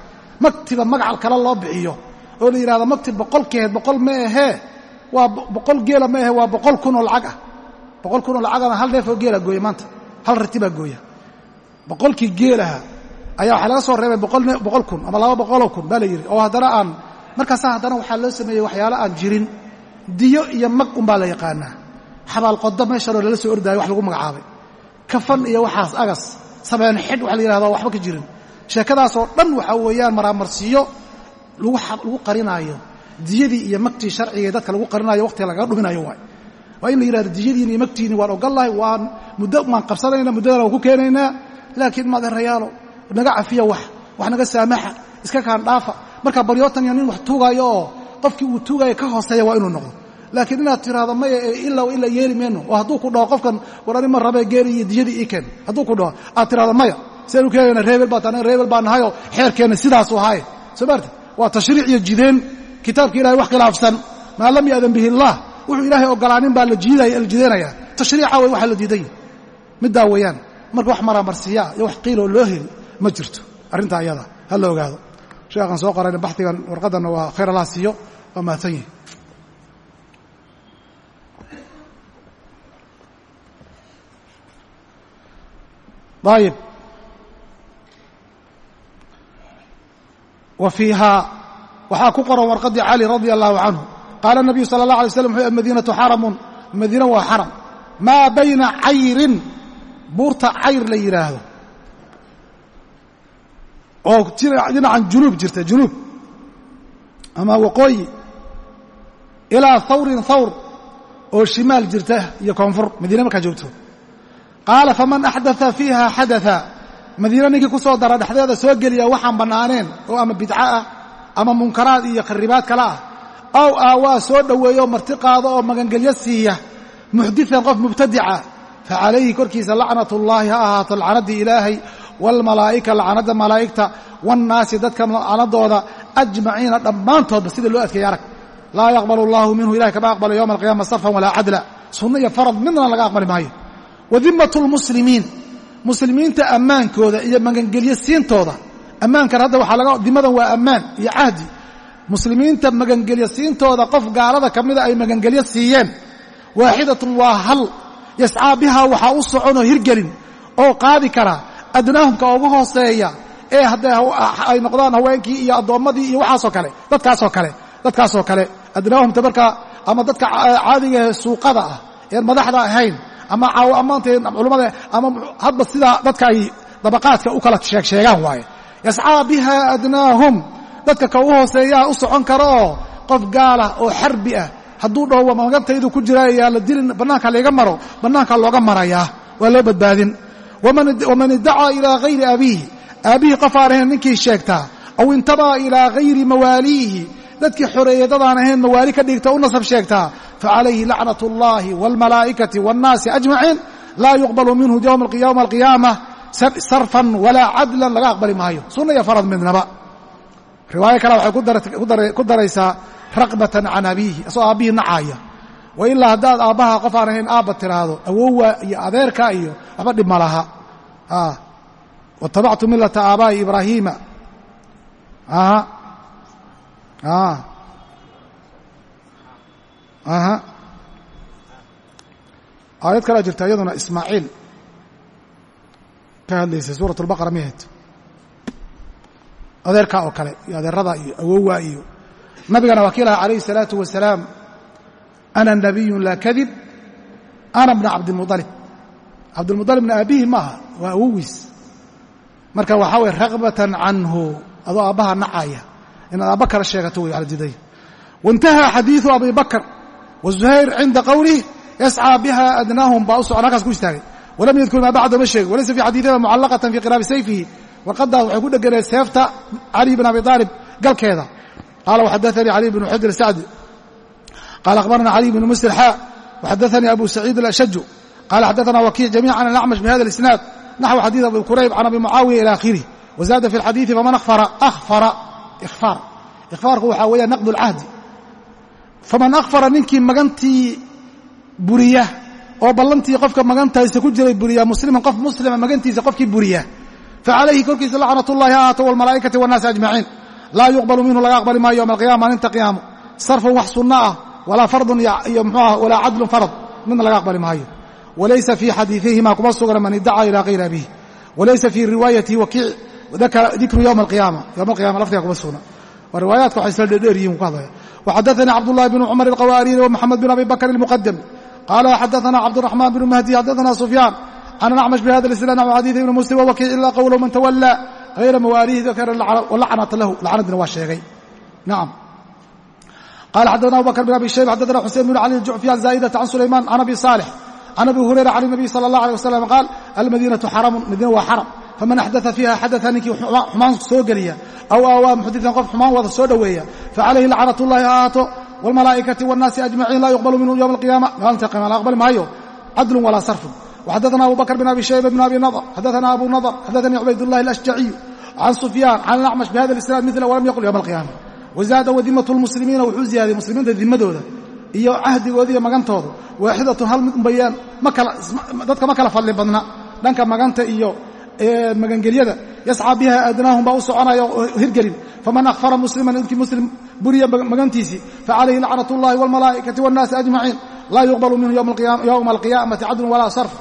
maktiba magacal kale loo bixiyo oo la yidhahdo maktib boqolkeed boqol ma ahee waa boqol geela ma ahe waa boqol kun oo lacag ah. Boqol kun oo lacagana hal neef oo geela gooya maanta hal rati baa gooya. Boqolkii geelaha ayaa waxaa laga soo reebay boqol kun ama laba boqoloo kun baa la yidhi. Oo haddana aan markaasaa haddana waxaa loo sameeyey waxyaalo aan jirin diyo iyo mag un baa la yaqaanaa. Xabaalqodo meeshanoo lala soo ordaayo wax lagu magacaabay. Kafan iyo waxaas agas sabeen xidh waxa la yidhahdo waxba ka jirin. Sheekadaasoo dhan waxaa weeyaan maraamarsiiyo lagu qarinaayo diyadii iyo magtii sharcigae dadka lagu qarinaayo waqtiga lagaga dhuminayo waay. Waa in la yidhahdo diyadiini iyo magtiini waan ogollahay waan muddo waan qabsanayna muddadana waan ku keenaynaa. Laakiin maadeerayaalo naga cafiya wax wax naga saamaxa iska kaan dhaafa. Marka baryootan nin wax tuugaayo oo qofkii uu tuugaayo ka hooseeya waa inuu noqdo. Laakiin inaad tiraahdo maya ilaa ilaa yeeli mayno oo hadduu ku dhaho qofkan war ma rabee geeri iyo diyadii ii keen. Hadduu ku dhaho aad tirahdo maya. Siaynu keenayna reebel baa taan reebel baa nahayoo xeerkeenna sidaasu ahaaye soo maarta waa tashriic iyo jideen. Kitaabka ilahay wax khilaafsan. Maa lam ya'dan bihi illaah wuxuu ilaahay ogolaanin baa la jideynaya tashriica way waxa la diiday. Middaa weeyaan. Marka wax maraamarsiiyaa iyo wax qiiloo loo heli ma jirto. Arrintaa ayada ha la ogaado. Sheekhan soo qorayna baxdigan warqaddanna waa khayr allah siiyo waa mahadsan yihi ayib wa fiihaa waxaa ku qoran warqaddii cali radia allahu canhu. Qaala nabiyu sala allah alay slam wuxuu madiinatu xaramun madiina waa xaram. Maa bayna cayrin buurta cayr la yidhaahdo oo dhinacan junuub jirta junuub. Ama waqooyi. Ilaa hawrin hawr oo shimaal jirta iyo koonfur. Madiine markaa joogto. Qaala faman axdaa fiiha xadaa madiine ninkii ku soo dara dhexdeeda soo geliya waxaan bannaaneen oo ama bidca ah ama munkaraad iyo kharibaad kale ah. Aw aawaa soo dhoweeyo marti qaado oo magangelyo siiya muxdian qof mubtadica fa calayhi korkiisa lacnat ullaahi ha ahaato lacnaddii ilaahay waalmalaa'ika lacnadda malaa'igta waannaasi dadka lacnadooda ajmaciina dhammaantoodba sida loo adkeeyey arag. Laa yaqbal allaahu minhu ilahay kama aqbalo yowma alqiyama sarfan walaa cadla. Sunno iyo farad midna laga aqbali maayo. Wadimmatu lmuslimiin muslimiinta ammaankooda iyo magangelyo siintooda. Ammaankan hadda waxaa laga dimadan waa ammaan iyo cahdi. Muslimiinta magangelyo siintooda qof gaalada ka mida ay magangelyo siiyeen. Waaxidatun waa hal. Yascaa bihaa waxaa u soconoo hirgelin oo qaadi kara adnaahumka ugu hooseeya ee ay noqdaan haweenkii iyo addoommadii iyo waxaasoo kale dadkaasoo kale dadkaasoo kale. Adnaahumta markaa ama dadka caadigahe suuqada ah een madaxda ahayn ama amaanta culamada ama hadba sidaa dadka ay dabaqaadka u kala sheegsheegaan waaye. Yascaa biha adnaahum. Dadka ka u hooseeyaa u socon kara oo qof gaalah oo xarbi ah. Hadduu dhaho magantaydu ku jiraayaa la dilin bannaanka layga maro bannaanka looga marayaa waa loo badbaadin. Waman iddacaa ilaa hayri abiihi. Aabbihii qof aan ninkii sheegtaa aw intabaa ilaa hayri mawaaliihi dadkii xoreeye dadaan ahayn mawaali ka dhigta u nasab sheegtaa facalayhi lacnat اllahi wاlmalaa'ikati wاnnaasi ajmaciin laa yuqbalu minhu yowma alqiyaama sarfan walaa cadlan laga aqbali maayo sunna iyo farad midnaba riwaayo kale waxay ku daraysaa raqbatan can abiihi asagoo aabbihii nacaaya wa ilaa haddaad aabbaha qof aan ahayn aabba tiraahdo awowa iyo adeerka iyo waxba dhib ma laha watabactu milata aabaa'i ibraahiima aha aayad kalea jirta iyaduna ismaaciil ka hadlaysay suurat albaqara miheed adeerkaa oo kale iyo adeerada iyo awowa iyo nabigana waa kii lahaa calayhi الsalaatu wasalaam ana nabiyun laa kadib ana bna cabdilmuطalib cabdilmuطalibna aabbihi maaha waa awowiis marka waxaa weye ragbatan canhu adoo aabbaha nacaya inaad abakar sheegato way waxla diiday waintahaa xadiiu abi bakr wazuhayr cinda qowlih yascaa biha adnaahum baa u socon halkaas ku istaagay walam yadkur maa bacda ma sheego walaysa fi xadiiiba mucallaqatan fii qiraabi sayfihi warqadaas waxay ku dheganeed seefta cali bn abi aalib galkeeda qaala waxadaanii cali bnu xujr sacdi qaala akhbarana cali bnu musir xaa waxadaanii abu saciid alashaju qala xadaana wakiic jamiica an acmash bi hada isnaad naxw xadiid abi kurayb can abi mucaawiya ila akhirih wazaada fi xadiii faman ahfara ikhfaar. Ikhfaarku waxaa weeya naqdu alcahdi faman akhfara ninkii magantii buriya oo ballantii qofka magantaisa ku jiray buriya musliman qof muslima magantiisa qofkii buriya facalayhi korkiisa lacnat ullahi ha ahaato walmalaa'ikati wannaasi ajmaciin. Laa yuqbalu minhu laga aqbali maayo yowma alqiyama maalinta qiyaamo sarfun wax sunno ah walaa fardun iyo mxuu ah walaa cadlun farad midna laga aqbali maayo. Walaysa fii xadiiihima kuma sugna man iddacaa ilaa kayri abihi walaysa fii riwaayatihi wakii dikru ywma alqiyama yowma alqiyama lafdiga kuma sugna waa riwaayaadka waxay isla dheerdheer yihin ku hadlaya وxadaثnي cabdاللahi بن cmر الqwاrيri ومحamed بن abi bkr المqdم qala xadaثna cabdالرحمن بن مهدي xadaثna سفyاn can الأcmش بhada الاسناad نحو xadيiث iبn mسلم وwkiic ilا qwlه man twlى غayra mawaalihi dakr lacnat lahu lacnadina waa sheegay naam qala xadaثna abu bkr بن abi shayb xadaثna xusein بن cali الjucفي عن زائdة عن سulayman عن abi صالح عن abi هurayra عن النبي slى الlaه عليه وسلم qaal almadinaةu xaramu madina waa xaram faman axdaa fiiha xadaa ninkii xumaan soo geliya aw aawaa muxadian qof xumaan wada soo dhoweeya facalayhi lacnat ullahi ha ahaato wاlmalaa'ikati wاnnaasi ajmaciin laa yuqbalu minhu ywma alqiyama maalinta qiyama la aqbali maayo cadlun walaa sarfun waxadaثna abu bakr bn abi shayba bn abi nadr xadaثna abu nadr xadaثanii cubaydullahi alashjaciyu can sufyaan can alacmash bihada اlisnaad mila walam yaqul ywma alqiyama wazaada wadimat lmuslimiina wuxuu ziyaadiyey muslimiinta dimadooda iyo cahdigooda iyo magantooda waaxidatun hal mid unbayaan dadka ma kala fadli badna dhanka maganta iyo magangelyada yascaa biha adnaahum baa u soconaya oo hirgelin faman akfara musliman intii muslim buriya magantiisii facalayhi lacnat اllahi wاlmalaa'ikati wاnnaasi ajmaciin laa yuqbalu minhu ywma alqiyamati cadlun walaa sarf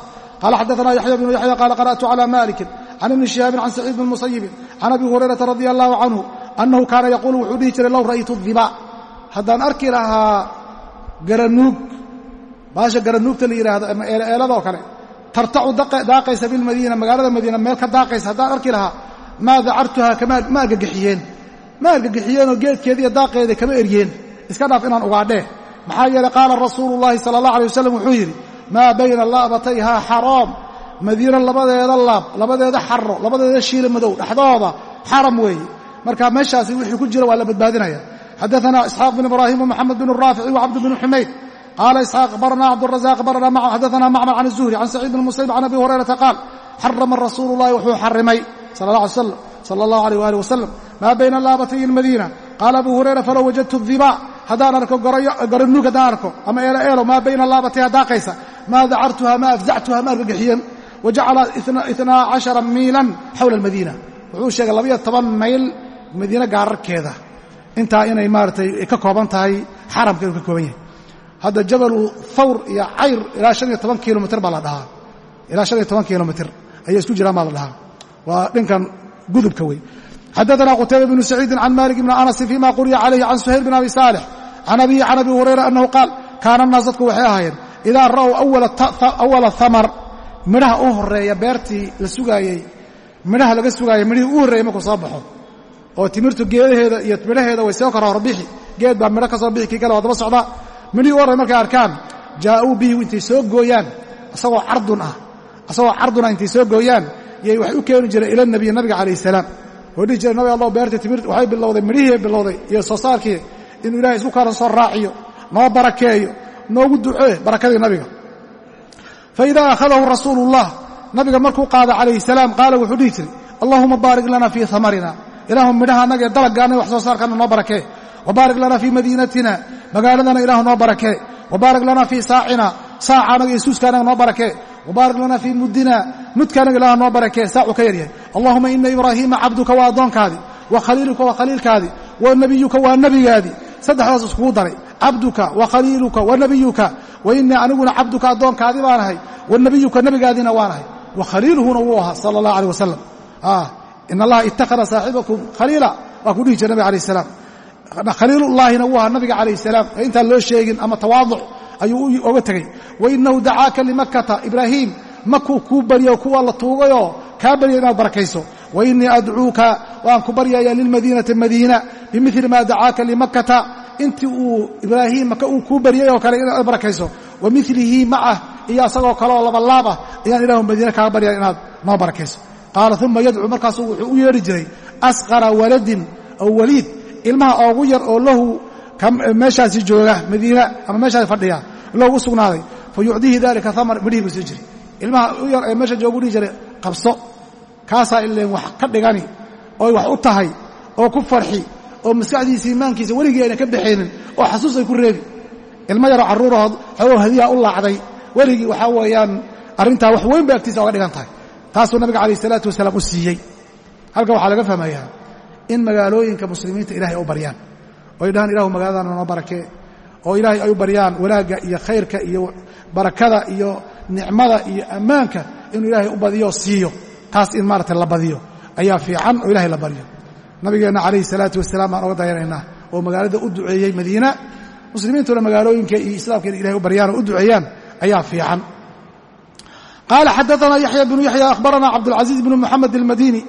qala xadaثna yaxya bnu yaxya qaala qara'tu clى maliki can ibni shihaabin can saciid bn musayibin can abi hurayrata radi allahu canhu annahu kaana yaquulu wuxuu dhihi jiray low ra'ytu diba haddaan arki lahaa garanuug baasha garanuugta la yidhaahdo ama eelaeelada oo kale tartacu daaqaysa bilmadiina magaalada madiina meel ka daaqaysa haddaan arki lahaa maa dacartuhaa ma argagixiyeen ma argagixiyeenoo geedkeeda iyo daaqeeda kama eryeen iska dhaaf inaan ugaadhee. Maxaa yeelay qaala rasuulu llahi sala allah alay wasalam wuxuu yidhi maa bayna laabatayhaa xaraam. Madiina labadeeda laab labadeeda xaro labadeeda shiila madow dhexdooda xaram weeye marka meeshaasi wixii ku jira waa la badbaadinaya. Xadaثna isxaaq bn ibrahim wmaxamed bn raafici wcabd bn xumayd qaala isxaaq barna cabdالrazaq xadaثna macmar can الzuhri can saciid bn musayb can abi hurayrata qaal xarama rasuulu اllahi wuxuu xarimay sal اllah alيh ali wasalam maa bayna laabatay اlmadiina qaala abu hurayra falow wajadtu diba haddaan arko garanuug haddaan arko ama eelo eelo maa bayna laabatayha daaqaysa maa dacartuha ma afzactuha ma argagixiyen wajacala itnaa cashara miilan xawla اlmadiina wuxuu sheegay labayo toban mayl madiine gaararkeeda intaa inay maaratay ka kooban tahay xaramka inuu ka kooban yahay hadda jabalu thawr iyo cayr ilaa shan iyo toban kilomitr baa la dhahaa. Ilaa shan iyo toban kilomitr ayay isku jiraan baa la dhahaa. Waa dhinkan gudubka wey xadaثna qutayba bnu saciidin can malik bni anasin fima quriya calayhi can suhayl bn abi saalix can abihi can abi hurayra annahu qaal kaana naas dadku waxay ahaayeen idaa ra'w awala hamar midhaha u horreeya beertii la sugaayey midhaha laga sugaayey midhihii u horreeyey markuu soo baxo oo timirtu geedaheeda iyo midhaheeda way soo kora horbixi geed baa midhihii u horrey markay arkaan jaa'uu bihi intay soo gooyaan asagoo cardun ah asagoo cardun ah intay soo gooyaan yay waxay u keeni jireen ila nabiy nabiga calayh salaam. Oo dhihi jire nabi allah beerta timirta waxay bilowday midhihii bilowday iyo soo saarkii inuu ilahay isku kaaran soo raaciyo noo barakeeyo noogu ducee barakadii nabiga. Fa idaa akhadahu rasuulu nabiga markuu qaada calayhi salaam qaala wuxuu dhihi jiray allahuma baarik lana fii hamarina ilaahu midhaha annaga ee dalaggaanna wax soo saarkana noo barakee wabaarik lana fii madiinatina magaaladana ilaahu noo barakee wabaarik lana fii saacina saaca anaga iyo suuska anaga noo barakee wabaarik lana fii muddina mudka anaga ilaahu noo barakee saacuu ka yaryahay allahuma ina ibraahiima cabduka waa addoonkaadii wa khaliiluka waa khaliilkaadii wa nabiyuka waa nebigaadii saddexdaas iskugu daray cabduka wa khaliiluka wa nabiyuka wa inii aniguna cabduka addoonkaadii baanahay wa nabiyuka nebigaadiina waanahay wa khaliiluhuna wuu ahaa sala allah aleh wasalam in khaliilullaahina wuu ahaa nabiga calayh salaam. Ee intaan loo sheegin ama tawaaduc ayuu oga tegey wa inahu dacaaka limakkata ibraahiim makuu kuu baryo kuwa la tuugayoo? Kaa barya inaad barakayso wa inii adcuuka waan ku baryaya lilmadiinati madiina bimili ma dacaaka limakkata. Intii uu ibraahiim maka uu kuu baryay oo kale inaad barakayso wa milihi macah iyo asagoo kaleoo labalaab ah ayaan ilahu madiine kaaga baryaya inaad noo barakayso qaala uma yadcuu markaasuu wuxuu u yeedhi jiray asqara waladin aw waliid ilmaha oogu yar oo lahu meeshaasi jooga madiina ama meeshaasi fadhiya loogu sugnaaday. Fa yucdiihi dalika amar midhihii buu sii jiray. Ilmaha u yar ee meesha joogu dhihi jiray qabso. Kaasaa ileen wax ka dhigani oy wax u tahay oo ku farxi oo maskaxdiisa iimaankiisa weligii ayna ka baxaynin oo xasuus ay ku reebi. Ilmo yaroo carruurahood xoogow hadiyaa u laacday. Weligii waxaa weeyaan arrintaa wax weyn bay agtiisa oga dhigan tahay. Taasuu nabiga calayh isalaatu wasalaam u siiyey. Halkan waxaa laga fahmayaa in magaalooyinka muslimiinta ilahay u baryaan. Oy dhahaan ilahu magaaladaana noo barakee oo ilaahay ay u baryaan wanaagga iyo khayrka iyo barakada iyo nicmada iyo ammaanka inuu ilaahay u badiyo siiyo. Taas in maarata la badiyo. Ayaa fiican oo ilahay la baryo. Nabigeenna calayhi salaatu wasalaam baan oga dayanaynaa oo magaalada u duceeyey madiina. Muslimiintuna magaalooyinka iyo islaamka inay ilahay u baryaan oo u duceeyaan ayaa fiican. Qaala xadaana yaxya bnu yaxya akhbarana cabdulcaziiz bnu moxamed almadini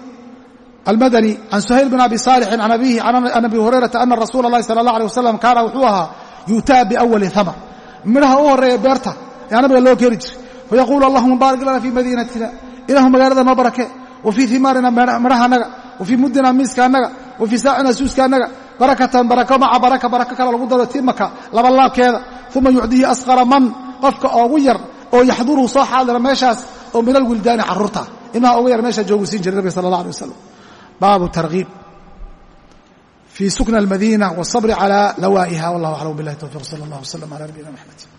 almadani can suhayl bn abi saalixin can abihi can abi hurayrata ana rasuula اllahi sala اllah alيه wasalam kaana wuxuu ahaa yu'taa biawali hamar midhaha u horeeya beerta ayaa nabiga loo keeni jiray fayaquulu allahuma baarik lana fii madiinatina ilahu magaalada noo barake wa fii himaarina midhaha annaga wa fii muddina miiska annaga wa fii saacina suuska annaga barakatan barako maca baraka barako kale lagu daro timaka labalaabkeeda uma yucdihi asqara man qofka oogu yar oo yaxduruhu soo xaadira meeshaas oo min alwildaani carruurta ilmaha ugu yar meeshaa joogu siin jiray nabiga sala allah alay wasalam baabu targiib fii sukna almadiina wاsabri calى lawaa'iha. Wallah aclam bilahi towfiq sala allah wslam ala nabiyina mxamed